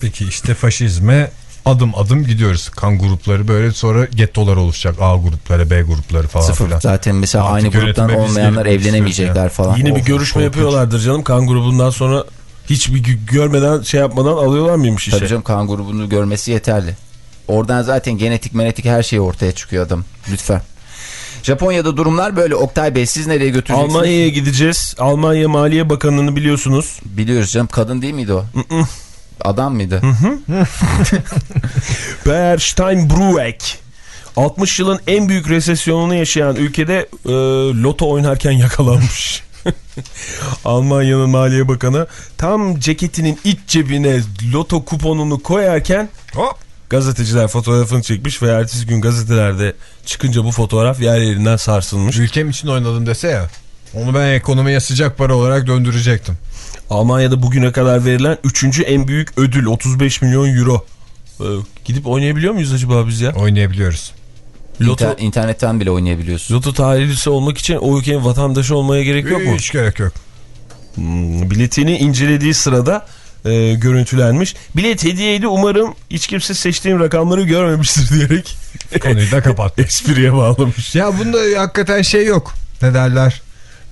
Peki işte faşizme adım adım gidiyoruz. Kan grupları böyle sonra gettolar oluşacak. A grupları, B grupları falan Sıfır. filan. Zaten mesela Artık aynı gruptan olmayanlar evlenemeyecekler falan. Yine bir Of, görüşme korkunç. yapıyorlardır canım. Kan grubundan sonra hiçbir gö- görmeden şey yapmadan alıyorlar mıymış işe? Tabii canım kan grubunu görmesi yeterli. Oradan zaten genetik menetik her şey ortaya çıkıyor adam. Lütfen. Japonya'da durumlar böyle. Oktay Bey siz nereye götüreceksiniz? Almanya'ya gideceğiz. Almanya Maliye Bakanı'nı biliyorsunuz. Biliyoruz canım. Kadın değil miydi o? Adam mıydı? Beer Steinbrück. 60 yılın en büyük resesyonunu yaşayan ülkede e, loto oynarken yakalanmış. Almanya'nın Maliye Bakanı tam ceketinin iç cebine loto kuponunu koyarken Hop. gazeteciler fotoğrafını çekmiş ve ertesi gün gazetelerde çıkınca bu fotoğraf yer yerinden sarsılmış. Ülkem için oynadım dese ya. Onu ben ekonomiye sıcak para olarak döndürecektim. Almanya'da bugüne kadar verilen 3. en büyük ödül 35 milyon euro. Ee, gidip oynayabiliyor muyuz acaba biz ya? Oynayabiliyoruz. Loto, İnter- internetten bile oynayabiliyorsun. loto talihlisi olmak için o ülkenin vatandaşı olmaya gerek yok mu? Hiç gerek yok. Hmm, biletini incelediği sırada e, görüntülenmiş. Bilet hediyeydi umarım hiç kimse seçtiğim rakamları görmemiştir diyerek Konuyu da kapat. espriye bağlamış. Ya bunda hakikaten şey yok. Ne derler?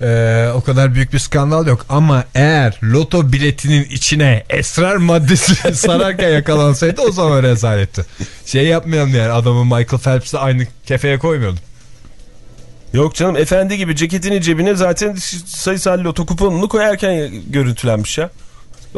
Ee, o kadar büyük bir skandal yok. Ama eğer loto biletinin içine esrar maddesi sararken yakalansaydı o zaman rezaletti. Şey yapmayalım yani adamı Michael Phelps'le aynı kefeye koymuyordum. Yok canım efendi gibi ceketinin cebine zaten sayısal loto kuponunu koyarken görüntülenmiş ya.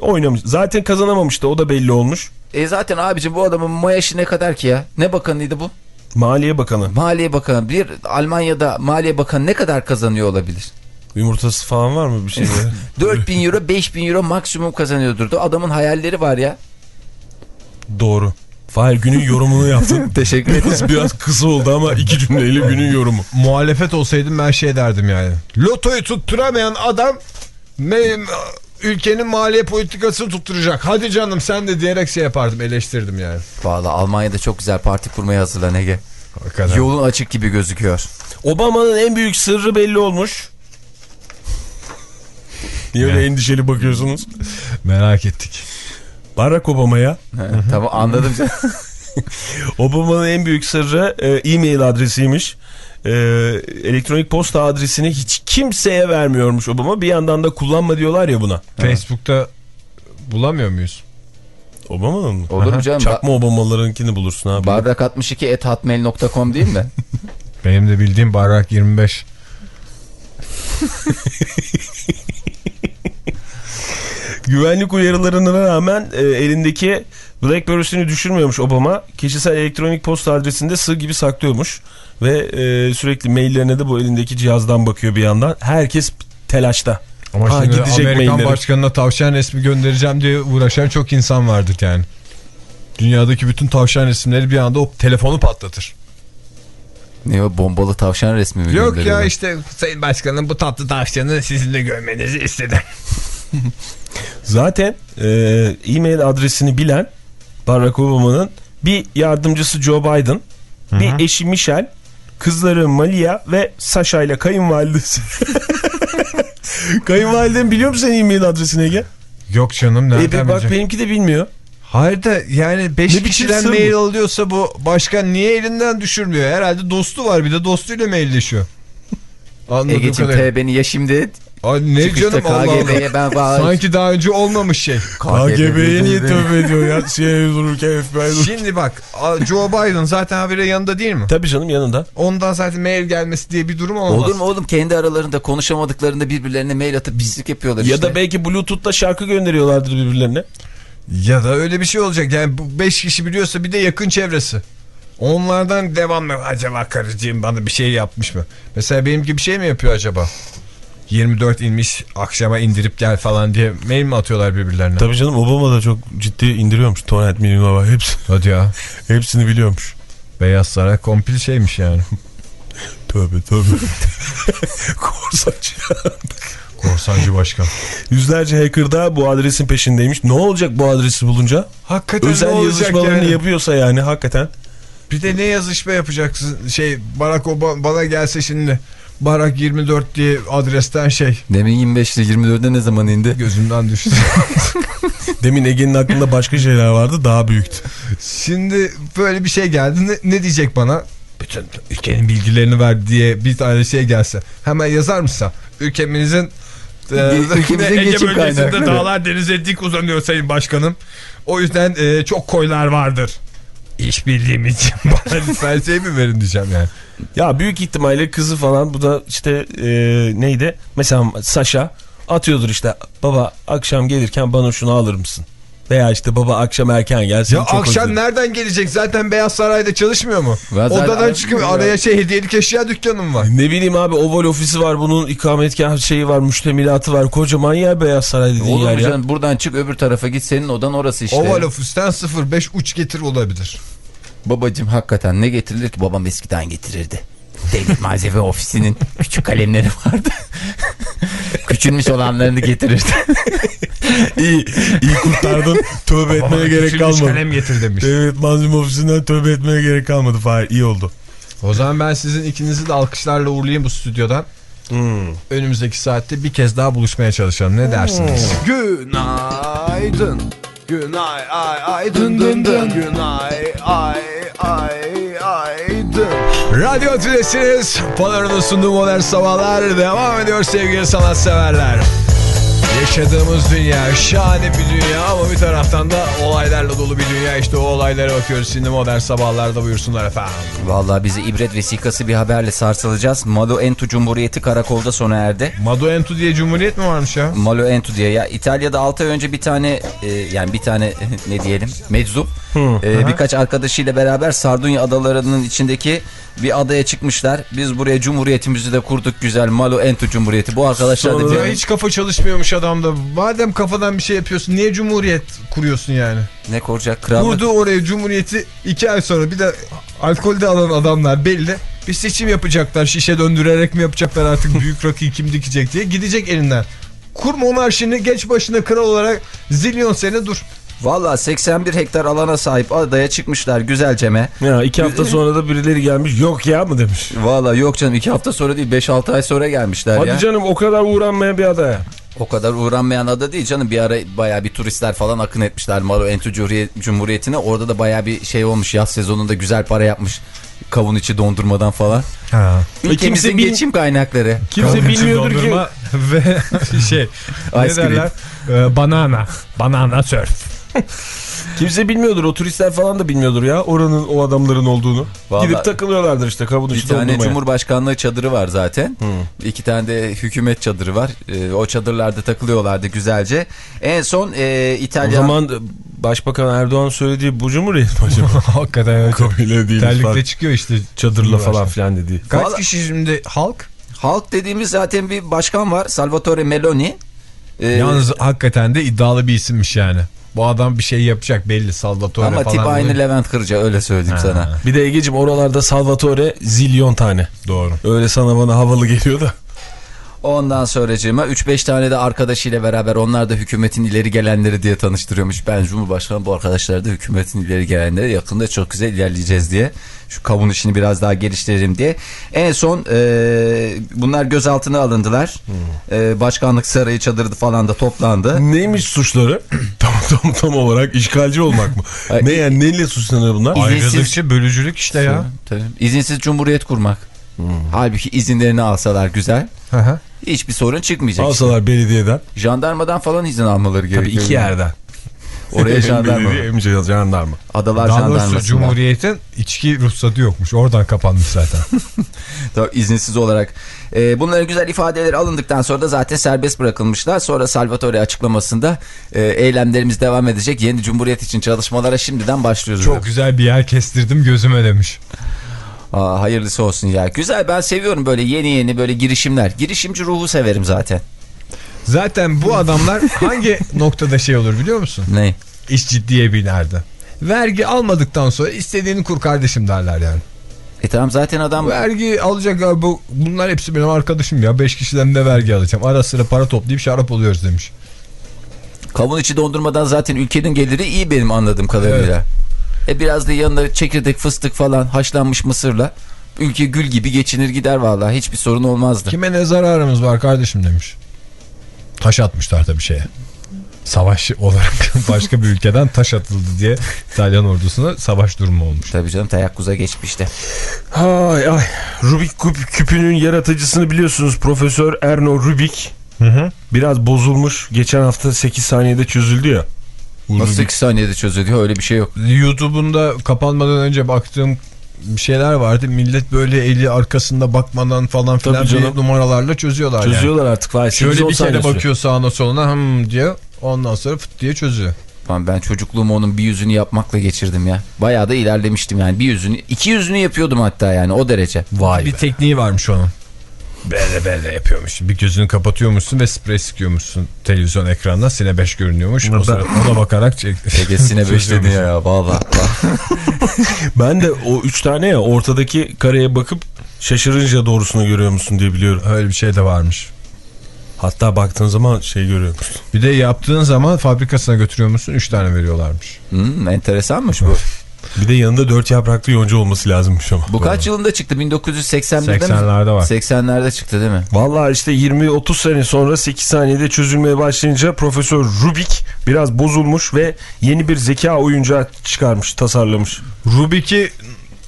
Oynamış. Zaten kazanamamıştı o da belli olmuş. E zaten abicim bu adamın maaşı ne kadar ki ya? Ne bakanıydı bu? Maliye Bakanı. Maliye Bakanı. Bir Almanya'da Maliye Bakanı ne kadar kazanıyor olabilir? Yumurtası falan var mı bir şey? 4000 euro 5000 euro maksimum kazanıyordur. da Adamın hayalleri var ya. Doğru. Fahir günün yorumunu yaptın. Teşekkür ederim. biraz, biraz kısa oldu ama iki cümleyle günün yorumu. Muhalefet olsaydım ben şey derdim yani. Lotoyu tutturamayan adam ülkenin maliye politikasını tutturacak. Hadi canım sen de diyerek şey yapardım eleştirdim yani. Valla Almanya'da çok güzel parti kurmaya hazırlan Ege. Yolun açık gibi gözüküyor. Obama'nın en büyük sırrı belli olmuş. Niye öyle endişeli bakıyorsunuz? Merak ettik. Barack Obama'ya tamam anladım. Obama'nın en büyük sırrı e, e-mail adresiymiş. E, elektronik posta adresini hiç kimseye vermiyormuş Obama. Bir yandan da kullanma diyorlar ya buna. Facebook'ta bulamıyor muyuz? Obama'nın mı? Olur mu canım? Çakma Obama'larınkini bulursun abi. Bardak 62 et hotmail.com değil mi? Benim de bildiğim Barrak 25. Güvenlik uyarılarına rağmen e, elindeki BlackBerry'sini düşürmüyormuş Obama. Kişisel elektronik posta adresinde sır gibi saklıyormuş. Ve e, sürekli maillerine de bu elindeki cihazdan bakıyor bir yandan. Herkes telaşta. Ama Ha, şimdi gidecek Amerikan mailleri. başkanına tavşan resmi göndereceğim diye uğraşan çok insan vardır yani. Dünyadaki bütün tavşan resimleri bir anda o telefonu patlatır. ne o bombalı tavşan resmi mi Yok ya işte Sayın Başkanım bu tatlı tavşanı sizinle görmenizi istedim. Zaten e, e-mail adresini bilen Barack Obama'nın bir yardımcısı Joe Biden, bir eşi Michelle, kızları Malia ve Sasha ile kayınvalidesi. Kayınvaliden biliyor musun sen e-mail adresini Ege? Yok canım E, nereden bak bilecek? benimki de bilmiyor. Hayır da yani 5 Ne biçim kişiden sır bu? mail alıyorsa bu başkan niye elinden düşürmüyor? Herhalde dostu var bir de dostuyla mailleşiyor. Anladığım Egeciğim beni ya şimdi Ay ne çıkışta canım Allah. KGB'ye ben var. Sanki daha önce olmamış şey. KGB'ye niye tövbe ediyor ya? CIA dururken FBI dururken. Şimdi bak Joe Biden zaten habire yanında değil mi? Tabii canım yanında. Ondan zaten mail gelmesi diye bir durum olmaz. Olur mu oğlum kendi aralarında konuşamadıklarında birbirlerine mail atıp pislik yapıyorlar Ya işte. da belki Bluetooth'ta şarkı gönderiyorlardır birbirlerine. Ya da öyle bir şey olacak. Yani bu 5 kişi biliyorsa bir de yakın çevresi. Onlardan devamlı acaba karıcığım bana bir şey yapmış mı? Mesela benimki bir şey mi yapıyor acaba? 24 inmiş akşama indirip gel falan diye mail mi atıyorlar birbirlerine? Tabii canım Obama da çok ciddi indiriyormuş. Torrent, Minimava hepsi, Hadi ya. hepsini biliyormuş. Beyaz Saray kompil şeymiş yani. Tövbe tövbe. Korsaç. Korsancı başkan. Yüzlerce hacker da bu adresin peşindeymiş. Ne olacak bu adresi bulunca? Hakikaten Özel yazışmalarını yani? yapıyorsa yani hakikaten. Bir de ne yazışma yapacaksın? Şey Barack Obama bana gelse şimdi Barack 24 diye adresten şey Demin 25'te 24'de ne zaman indi? gözümden düştü. Demin Ege'nin aklında başka şeyler vardı daha büyüktü. Şimdi böyle bir şey geldi. Ne, ne diyecek bana? Bütün ülkenin bilgilerini ver diye bir tane şey gelse. Hemen yazar mısın? Ülkemizin e, Ülkemizin Ege geçim bölgesinde dağlar denize dik uzanıyor sayın başkanım. O yüzden e, çok koylar vardır. İşbirliğimiz için bana lütfen şey mi verin diyeceğim yani. Ya büyük ihtimalle kızı falan bu da işte e, neydi? Mesela Sasha atıyordur işte baba akşam gelirken bana şunu alır mısın? Veya işte baba akşam erken gel Ya çok akşam özledim. nereden gelecek? Zaten Beyaz Saray'da çalışmıyor mu? Zaten- Odadan çıkıp araya şey hediyelik eşya dükkanım var. Ne bileyim abi oval ofisi var bunun ikametgah şeyi var müştemilatı var kocaman yer Beyaz Saray dediğin Olur yer ya. canım buradan çık öbür tarafa git senin odan orası işte. Oval ofisten 05 uç getir olabilir. Babacım hakikaten ne getirilir ki babam eskiden getirirdi. Devlet malzeme ofisinin küçük kalemleri vardı. Küçülmüş olanlarını getirirdi. iyi, iyi kurtardın. Tövbe etmeye gerek Küçülmüş kalmadı. kalem getir demiş. Evet malzeme ofisinden tövbe etmeye gerek kalmadı Fahir. iyi oldu. O zaman ben sizin ikinizi de alkışlarla uğurlayayım bu stüdyodan. Önümüzdeki saatte bir kez daha buluşmaya çalışalım. Ne dersiniz? Günaydın. Günay ay ay dın dın dın. Günay ay ay ay. Radyo Tülesi'niz. Panoranın sunduğu modern sabahlar devam ediyor sevgili sanatseverler. Yaşadığımız dünya şahane bir dünya ama bir taraftan da olaylarla dolu bir dünya. İşte o olaylara bakıyoruz şimdi modern sabahlarda buyursunlar efendim. Vallahi bizi ibret vesikası bir haberle sarsılacağız. Malo Entu Cumhuriyeti karakolda sona erdi. Mado Entu diye cumhuriyet mi varmış ya? Malo Entu diye ya İtalya'da 6 ay önce bir tane e, yani bir tane ne diyelim meczup e, birkaç arkadaşıyla beraber Sardunya adalarının içindeki bir adaya çıkmışlar. Biz buraya cumhuriyetimizi de kurduk güzel Malo Entu Cumhuriyeti. Bu arkadaşlar da Ya bir- hiç kafa çalışmıyormuş adamda. Madem kafadan bir şey yapıyorsun niye cumhuriyet kuruyorsun yani? ne kuracak krallık. Kurdu oraya cumhuriyeti iki ay sonra bir de alkolde alan adamlar belli. Bir seçim yapacaklar şişe döndürerek mi yapacaklar artık büyük rakıyı kim dikecek diye gidecek elinden. Kur monarşini geç başına kral olarak zilyon sene dur. Valla 81 hektar alana sahip adaya çıkmışlar güzelceme. Ya iki hafta sonra da birileri gelmiş. Yok ya mı demiş. Valla yok canım 2 hafta sonra değil 5-6 ay sonra gelmişler Hadi ya. canım o kadar uğranmaya bir adaya. O kadar uğranmayan ada değil canım. Bir ara baya bir turistler falan akın etmişler Maro Cumhuriyet- Cumhuriyeti'ne. Orada da baya bir şey olmuş. Yaz sezonunda güzel para yapmış. Kavun içi dondurmadan falan. Ülkemizin kimse bil- geçim kaynakları. Kimse bilmiyordur ki. ve şey ne Ice derler? Ee, banana. Banana surf. Kimse bilmiyordur. O turistler falan da bilmiyordur ya oranın o adamların olduğunu. Vallahi- Gidip takılıyorlardır işte kavun Bir tane dondurmaya. Cumhurbaşkanlığı çadırı var zaten. İki tane de hükümet çadırı var. Ee, o çadırlarda takılıyorlardı güzelce. En son e, O İtalya... zaman Başbakan Erdoğan söylediği bu cumhuriyet mi acaba? Hakikaten evet. Kabile değil. Terlikle çıkıyor işte. Çadırla falan filan dediği. Kaç Vallahi- kişi şimdi halk? Halk dediğimiz zaten bir başkan var. Salvatore Meloni. Ee, Yalnız hakikaten de iddialı bir isimmiş yani. Bu adam bir şey yapacak belli Salvatore ama falan. tip aynı diye. Levent Kırca öyle söyleyeyim sana. Bir de Ege'cim oralarda Salvatore zilyon tane. Doğru. Öyle sana bana havalı geliyor da. Ondan sonracığıma 3-5 tane de arkadaşıyla beraber onlar da hükümetin ileri gelenleri diye tanıştırıyormuş. Ben Cumhurbaşkanı bu arkadaşlar da hükümetin ileri gelenleri yakında çok güzel ilerleyeceğiz diye. Şu kavun işini biraz daha geliştirelim diye. En son e, bunlar gözaltına alındılar. E, başkanlık sarayı çadırı falan da toplandı. Neymiş suçları? tam, tam, tam olarak işgalci olmak mı? Ne yani neyle suçlanıyor bunlar? Ayrılıkçı bölücülük işte ya. Tabii. İzinsiz cumhuriyet kurmak. Halbuki izinlerini alsalar güzel. Hı hı. Hiçbir sorun çıkmayacak. Alsalar belediyeden. Jandarmadan falan izin almaları gerekiyor. Tabii iki yerden. Oraya jandarma. belediye jandarma. Adalar Daha jandarması. Cumhuriyet'in içki ruhsatı yokmuş. Oradan kapanmış zaten. Tabii izinsiz olarak. Ee, bunların güzel ifadeleri alındıktan sonra da zaten serbest bırakılmışlar. Sonra Salvatore açıklamasında e, eylemlerimiz devam edecek. Yeni Cumhuriyet için çalışmalara şimdiden başlıyoruz. Çok güzel bir yer kestirdim gözüme demiş. Aa, hayırlısı olsun ya. Güzel ben seviyorum böyle yeni yeni böyle girişimler. Girişimci ruhu severim zaten. Zaten bu adamlar hangi noktada şey olur biliyor musun? Ne? İş ciddiye binerdi. Vergi almadıktan sonra istediğini kur kardeşim derler yani. E tamam zaten adam Vergi alacak abi bu, bunlar hepsi benim arkadaşım ya. Beş kişiden de vergi alacağım. Ara sıra para toplayıp şarap oluyoruz demiş. kavun içi dondurmadan zaten ülkenin geliri iyi benim anladığım kadarıyla. E biraz da yanında çekirdek fıstık falan haşlanmış mısırla ülke gül gibi geçinir gider vallahi hiçbir sorun olmazdı. Kime ne zararımız var kardeşim demiş. Taş atmışlar tabii şeye. Savaş olarak başka bir ülkeden taş atıldı diye İtalyan ordusuna savaş durumu olmuş. Tabii canım teyakkuza geçmişti. Ay ay. Rubik küp, küpünün yaratıcısını biliyorsunuz. Profesör Erno Rubik. Biraz bozulmuş. Geçen hafta 8 saniyede çözüldü ya. Nasıl 8 saniyede çözülüyor öyle bir şey yok. YouTube'unda kapanmadan önce baktığım bir şeyler vardı. Millet böyle eli arkasında bakmadan falan filan bir numaralarla çözüyorlar. yani. Çözüyorlar artık. Vay, Şöyle 8-10 bir kere bakıyor sağına soluna hım diye ondan sonra fıt diye çözüyor. Ben, ben çocukluğumu onun bir yüzünü yapmakla geçirdim ya. Bayağı da ilerlemiştim yani bir yüzünü. iki yüzünü yapıyordum hatta yani o derece. Vay bir be. tekniği varmış onun. Böyle böyle yapıyormuş. Bir gözünü kapatıyormuşsun ve sprey sıkıyormuşsun televizyon ekranına. Sine 5 görünüyormuş. O sırada ona bakarak çek. Tegesine beş dedi ya valla. Ben de o 3 tane ya ortadaki kareye bakıp şaşırınca doğrusunu görüyor musun diye biliyorum. Öyle bir şey de varmış. Hatta baktığın zaman şey görüyormuş. Bir de yaptığın zaman fabrikasına götürüyor musun? 3 tane veriyorlarmış. Hmm, enteresanmış bu. Bir de yanında dört yapraklı yonca olması lazımmış ama. Bu kaç yılında çıktı? 1981'de mi? 80'lerde var. 80'lerde çıktı değil mi? Valla işte 20-30 sene sonra 8 saniyede çözülmeye başlayınca Profesör Rubik biraz bozulmuş ve yeni bir zeka oyuncağı çıkarmış, tasarlamış. Rubik'i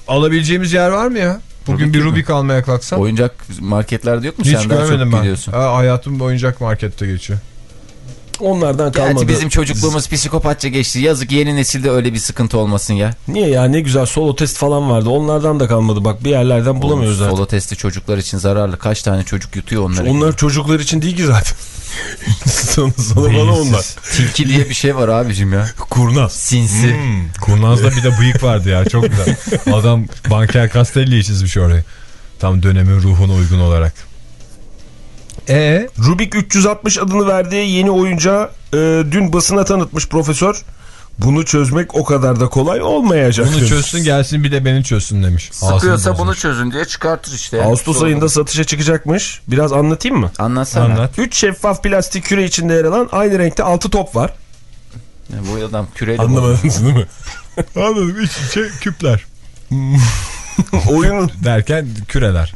alabileceğimiz yer var mı ya? Bugün Rubik bir mi? Rubik almaya kalksam. Oyuncak marketlerde yok mu? Hiç Sen daha çok görmedim ben. Ha, hayatım oyuncak markette geçiyor. Onlardan kalmadı. Gerçi bizim çocukluğumuz psikopatça geçti. Yazık yeni nesilde öyle bir sıkıntı olmasın ya. Niye ya ne güzel solo test falan vardı. Onlardan da kalmadı. Bak bir yerlerden bulamıyoruz artık. Solo testi çocuklar için zararlı. Kaç tane çocuk yutuyor onları? Onlar çocuklar için değil ki zaten. sana bana onlar. Tilki diye bir şey var abicim ya. Kurnaz. Sinsi. Hmm, kurnazda bir de bıyık vardı ya çok güzel. Adam Banker Castelli'yi çizmiş orayı. Tam dönemin ruhuna uygun olarak. E Rubik 360 adını verdiği yeni oyuncağı e, dün basına tanıtmış profesör. Bunu çözmek o kadar da kolay olmayacak. bunu çözsün gelsin bir de beni çözsün demiş. Sıkıyorsa bunu çözün diye çıkartır işte. Ağustos Sorun. ayında satışa çıkacakmış. Biraz anlatayım mı? Anlatsana. Anlat. 3 şeffaf plastik küre içinde yer alan aynı renkte 6 top var. Ya bu adam küreli bu. Anlamadınız değil mi? Anladım iç içe küpler. Oyunun Derken küreler.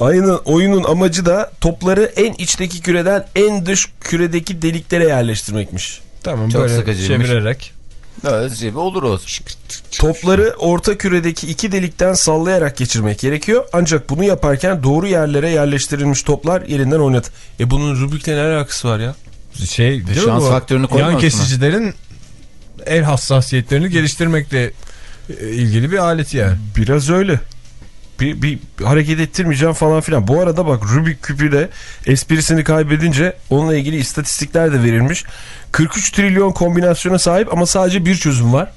Aynı oyunun amacı da topları en içteki küreden en dış küredeki deliklere yerleştirmekmiş. Tamam Çok böyle sıkıcıymış. çevirerek. Evet olur o. Topları orta küredeki iki delikten sallayarak geçirmek gerekiyor. Ancak bunu yaparken doğru yerlere yerleştirilmiş toplar yerinden oynat. E bunun Rubik'le ne alakası var ya? Şey mi şans faktörünü Yan koymamış mı? kesicilerin el hassasiyetlerini geliştirmekle e, ilgili bir alet yani. Biraz öyle. Bir, bir hareket ettirmeyeceğim falan filan. Bu arada bak Rubik küpü de esprisini kaybedince onunla ilgili istatistikler de verilmiş. 43 trilyon kombinasyona sahip ama sadece bir çözüm var.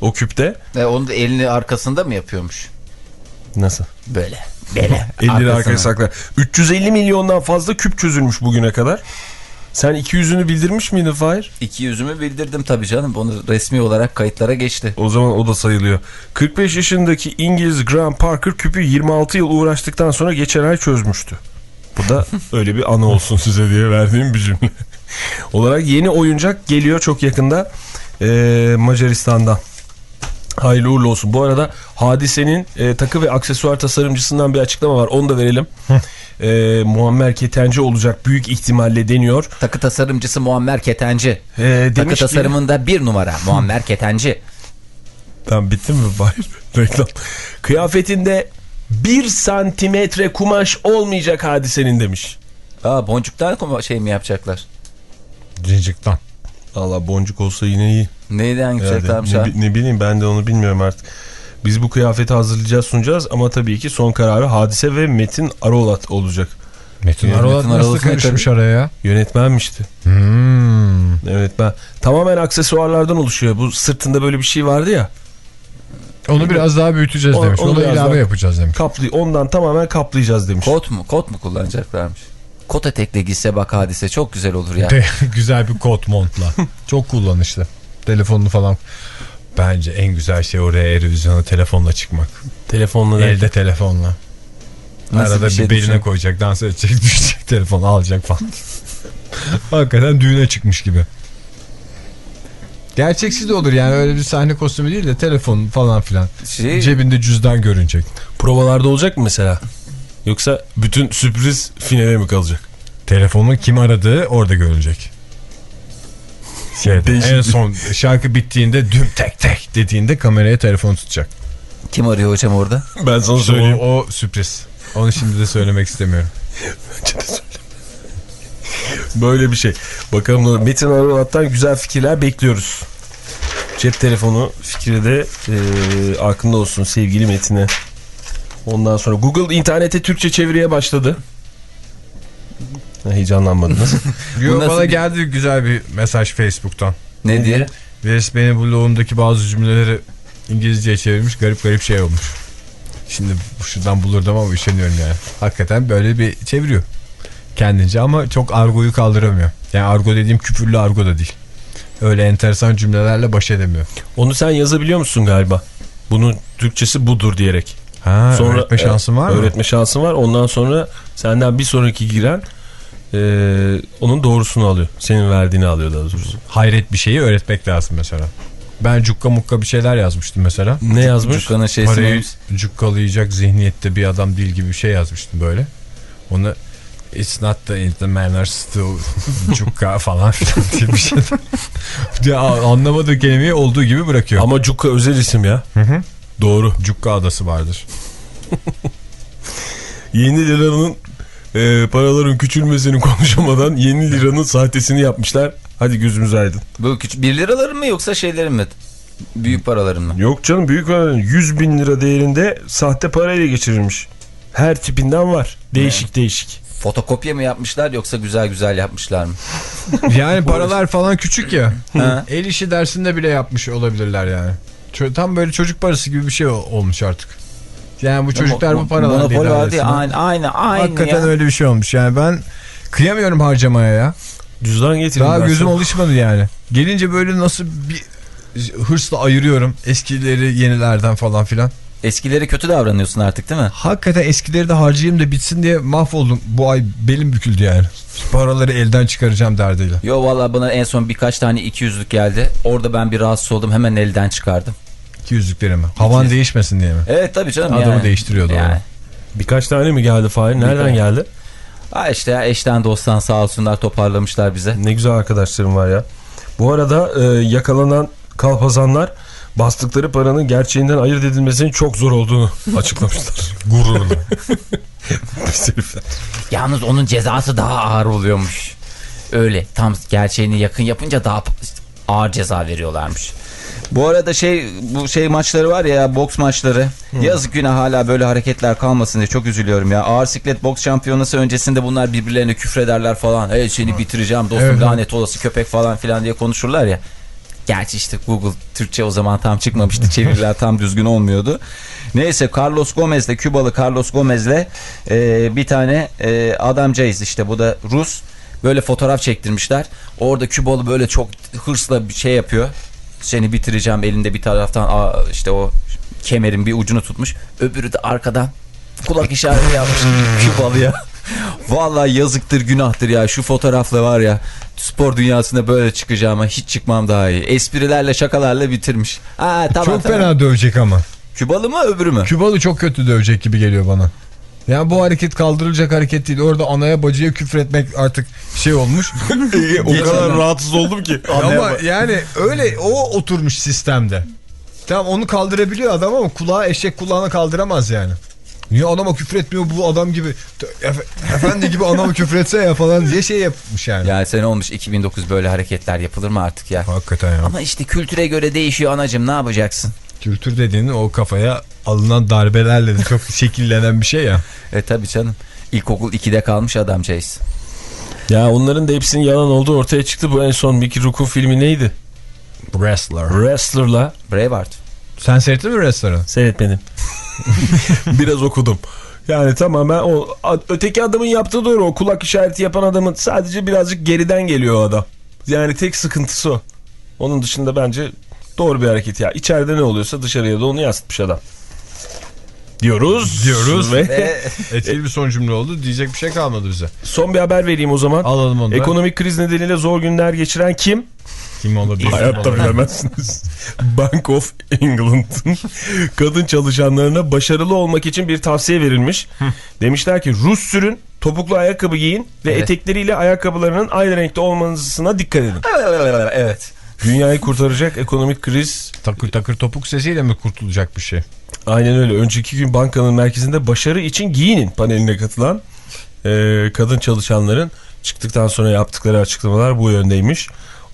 O küpte. E, onu da elini arkasında mı yapıyormuş? Nasıl? Böyle. Böyle. Arkasına. arkaya saklar. 350 milyondan fazla küp çözülmüş bugüne kadar. Sen 200'ünü bildirmiş miydin Fahir? İki yüzümü bildirdim tabii canım. Bunu resmi olarak kayıtlara geçti. O zaman o da sayılıyor. 45 yaşındaki İngiliz Graham Parker küpü 26 yıl uğraştıktan sonra geçen ay çözmüştü. Bu da öyle bir anı olsun size diye verdiğim bir cümle. olarak yeni oyuncak geliyor çok yakında ee, Macaristan'dan. Hayırlı uğurlu olsun. Bu arada Hadise'nin e, takı ve aksesuar tasarımcısından bir açıklama var. Onu da verelim. E, Muammer Ketenci olacak büyük ihtimalle deniyor. Takı tasarımcısı Muammer Ketenci. E, Takı demiş ki- tasarımında bir numara Muammer Ketenci. Tamam bitti mi? Reklam. Kıyafetinde bir santimetre kumaş olmayacak hadisenin demiş. Aa boncuktan şey mi yapacaklar? Cinciktan. Allah boncuk olsa yine iyi. Neyden Yani yükseklermiş ne, ha? bi- ne bileyim ben de onu bilmiyorum artık. Biz bu kıyafeti hazırlayacağız sunacağız ama tabii ki son kararı Hadise ve Metin Arolat olacak. Metin Yani Arolat Metin nasıl karışmış araya ya? Yönetmenmişti. Hmm. Evet ben tamamen aksesuarlardan oluşuyor. Bu sırtında böyle bir şey vardı ya. Onu biraz daha büyüteceğiz demiş. onu Onu ilave yapacağız demiş. Kaplı, ondan tamamen kaplayacağız demiş. Kot mu? Kot mu kullanacaklarmış? Kot etekle giyse bak hadise çok güzel olur ya. Güzel bir kot montla. Çok kullanışlı. Telefonunu falan. Bence en güzel şey oraya Eurovision'a telefonla çıkmak. Telefonla da- Elde telefonla. Nasıl Arada bir bir, şey beline düşün- koyacak, dans edecek, düşecek telefon alacak falan. Hakikaten düğüne çıkmış gibi. Gerçeksiz de olur yani öyle bir sahne kostümü değil de telefon falan filan. Şey, Cebinde cüzdan görünecek. Provalarda olacak mı mesela? Yoksa bütün sürpriz finale mi kalacak? Telefonun kim aradığı orada görülecek. Şeyde, Değişik en son şarkı bittiğinde düm tek tek dediğinde kameraya telefonu tutacak. kim arıyor hocam orada? Ben sana İşte söyleyeyim. o, o sürpriz. Onu şimdi de söylemek istemiyorum. Böyle bir şey. Bakalım Metin Aralat'tan güzel fikirler bekliyoruz. Cep telefonu fikri de e, aklında olsun sevgili Metin'e. Ondan sonra Google internete Türkçe çeviriye başladı. Heyecanlanmadınız. Yo, bana bir- geldi güzel bir mesaj Facebook'tan. Ne diye? Virüs beni bloğumdaki bazı cümleleri İngilizceye çevirmiş garip garip şey olmuş. Şimdi şuradan bulurdum ama üşeniyorum yani. Hakikaten böyle bir çeviriyor. Kendince ama çok argoyu kaldıramıyor. Yani argo dediğim küfürlü argo da değil. Öyle enteresan cümlelerle baş edemiyor. Onu sen yazabiliyor musun galiba? Bunun Türkçesi budur diyerek. Ha, öğretme şansın var mı? Öğretme şansın var. Ondan sonra senden bir sonraki giren e, onun doğrusunu alıyor. Senin verdiğini alıyor daha doğrusu. Hayret bir şeyi öğretmek lazım mesela. Ben cukka mukka bir şeyler yazmıştım mesela. Ne yazmış? Cukka'nın şeysi Parayı cukkalayacak zihniyette bir adam değil gibi bir şey yazmıştım böyle. Onu It's not the, the manners to cukka falan filan diye bir şey. Ya, anlamadığı kelimeyi olduğu gibi bırakıyor. Ama Cukka özel isim ya. hı. Doğru. Cukka adası vardır. Yeni liranın e, paraların küçülmesini konuşamadan yeni liranın sahtesini yapmışlar. Hadi gözümüz aydın. Bu küçük 1 liraların mı yoksa şeylerin mi? Büyük paraların mı? Yok canım büyük paraların 100 bin lira değerinde sahte parayla geçirilmiş. Her tipinden var. Değişik değişik. Fotokopya mı yapmışlar yoksa güzel güzel yapmışlar mı? Yani paralar falan küçük ya. El işi dersinde bile yapmış olabilirler yani. Tam böyle çocuk parası gibi bir şey ol- olmuş artık. Yani bu çocuklar bu paralar Monopol vardı ya aynı aynı aynı Hakikaten ya. öyle bir şey olmuş. Yani ben kıyamıyorum harcamaya ya. Cüzdan getirin. Daha gözüm sana. alışmadı yani. Gelince böyle nasıl bir hırsla ayırıyorum eskileri yenilerden falan filan. Eskileri kötü davranıyorsun artık değil mi? Hakikaten eskileri de harcayayım da bitsin diye mahvoldum. Bu ay belim büküldü yani. Paraları elden çıkaracağım derdiyle. Yo vallahi bana en son birkaç tane 200'lük geldi. Orada ben bir rahatsız oldum hemen elden çıkardım. 200'lükleri mi? Havan 200. değişmesin diye mi? Evet tabii canım Adamı yani. değiştiriyordu yani. Birkaç tane mi geldi Fahir? Nereden tane. geldi? Ha işte ya eşten dosttan sağ olsunlar toparlamışlar bize. Ne güzel arkadaşlarım var ya. Bu arada e, yakalanan kalpazanlar bastıkları paranın gerçeğinden ayırt edilmesinin çok zor olduğunu açıklamışlar. Gururla. Yalnız onun cezası daha ağır oluyormuş. Öyle tam gerçeğini yakın yapınca daha ağır ceza veriyorlarmış. Bu arada şey bu şey maçları var ya boks maçları. Yazık günah hala böyle hareketler kalmasın diye çok üzülüyorum ya. Ağır siklet boks şampiyonası öncesinde bunlar birbirlerine küfrederler falan. Hey seni bitireceğim dostum Evet. lanet olası köpek falan filan diye konuşurlar ya. Gerçi işte Google Türkçe o zaman tam çıkmamıştı. Çeviriler tam düzgün olmuyordu. Neyse Carlos Gomez'le Kübalı Carlos Gomez'le e, bir tane e, adamcağız işte bu da Rus. Böyle fotoğraf çektirmişler. Orada Kübalı böyle çok hırsla bir şey yapıyor. Seni bitireceğim elinde bir taraftan işte o kemerin bir ucunu tutmuş. Öbürü de arkadan kulak işareti yapmış Kübalı'ya. Vallahi yazıktır günahtır ya şu fotoğrafla var ya spor dünyasında böyle çıkacağıma hiç çıkmam daha iyi. Esprilerle şakalarla bitirmiş. Ha, tamam, çok tamam. fena dövecek ama. Kübalı mı öbürü mü? Kübalı çok kötü dövecek gibi geliyor bana. Yani bu hareket kaldırılacak hareket değil. Orada anaya bacıya küfür etmek artık şey olmuş. o kadar rahatsız oldum ki. ama yani öyle o oturmuş sistemde. Tamam onu kaldırabiliyor adam ama kulağı eşek kulağına kaldıramaz yani. Niye adama küfür etmiyor bu adam gibi efe- efendi gibi anama küfür etse ya falan diye şey yapmış yani. Ya sene olmuş 2009 böyle hareketler yapılır mı artık ya? Hakikaten ya. Ama işte kültüre göre değişiyor anacım ne yapacaksın? Kültür dediğin o kafaya alınan darbelerle de çok şekillenen bir şey ya. E tabi canım. İlkokul 2'de kalmış adamcağız. Ya onların da hepsinin yalan olduğu ortaya çıktı. Bu en son Mickey Rourke'un filmi neydi? Wrestler. Wrestler'la Braveheart. Sen seyrettin mi Wrestler'ı? seyretmedim. Biraz okudum. Yani tamamen o öteki adamın yaptığı doğru. O kulak işareti yapan adamın sadece birazcık geriden geliyor o adam. Yani tek sıkıntısı o. Onun dışında bence doğru bir hareket ya. İçeride ne oluyorsa dışarıya da onu yansıtmış adam. Diyoruz. Diyoruz. Ve Ve Etkili bir son cümle oldu. Diyecek bir şey kalmadı bize. son bir haber vereyim o zaman. Alalım onu da. Ekonomik kriz nedeniyle zor günler geçiren kim? Kim olabilir? Hayatta bilemezsiniz. Bank of England'ın kadın çalışanlarına başarılı olmak için bir tavsiye verilmiş. Demişler ki Rus sürün, topuklu ayakkabı giyin ve Evet. etekleriyle ayakkabılarının aynı renkte olmasına dikkat edin. evet. Dünyayı kurtaracak ekonomik kriz Takır takır topuk sesiyle mi kurtulacak bir şey? Aynen öyle. Önceki gün bankanın merkezinde başarı için giyinin paneline katılan e, kadın çalışanların çıktıktan sonra yaptıkları açıklamalar bu yöndeymiş.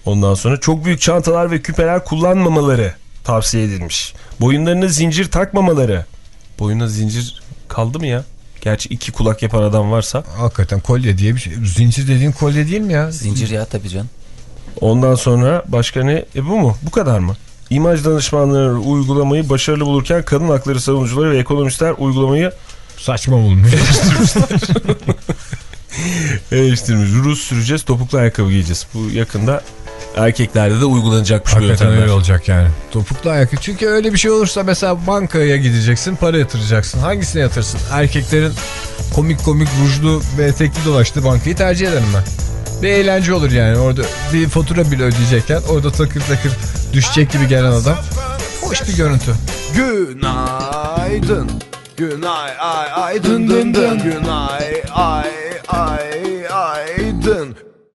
Ondan sonra çok büyük çantalar ve küpeler kullanmamaları tavsiye edilmiş. Boyunlarına zincir takmamaları. Boyuna zincir kaldı mı ya? Gerçi iki kulak yapan adam varsa. Hakikaten kolye diye bir şey. Zincir dediğin kolye değil mi ya? Zincir ya tabii canım. Ondan sonra başka ne? E bu mu? Bu kadar mı? İmaj danışmanları uygulamayı başarılı bulurken kadın hakları savunucuları ve ekonomistler uygulamayı Saçma bulmuş. eleştirmiş. Rus süreceğiz, topuklu ayakkabı giyeceğiz. Bu yakında erkeklerde de uygulanacakmış bu Hakikaten yöntemler. öyle olacak yani. Topuklu ayakkabı. Çünkü öyle bir şey olursa mesela bankaya gideceksin, para yatıracaksın. Hangisine yatırsın? Erkeklerin komik komik rujlu ve etekli dolaştığı bankayı tercih ederim ben. Bir eğlence olur yani orada bir fatura bile ödeyecekken orada takır takır düşecek gibi gelen adam. Hoş bir görüntü. Günaydın. Günay ay ay dın dın dın. Günay ay ay ay dın.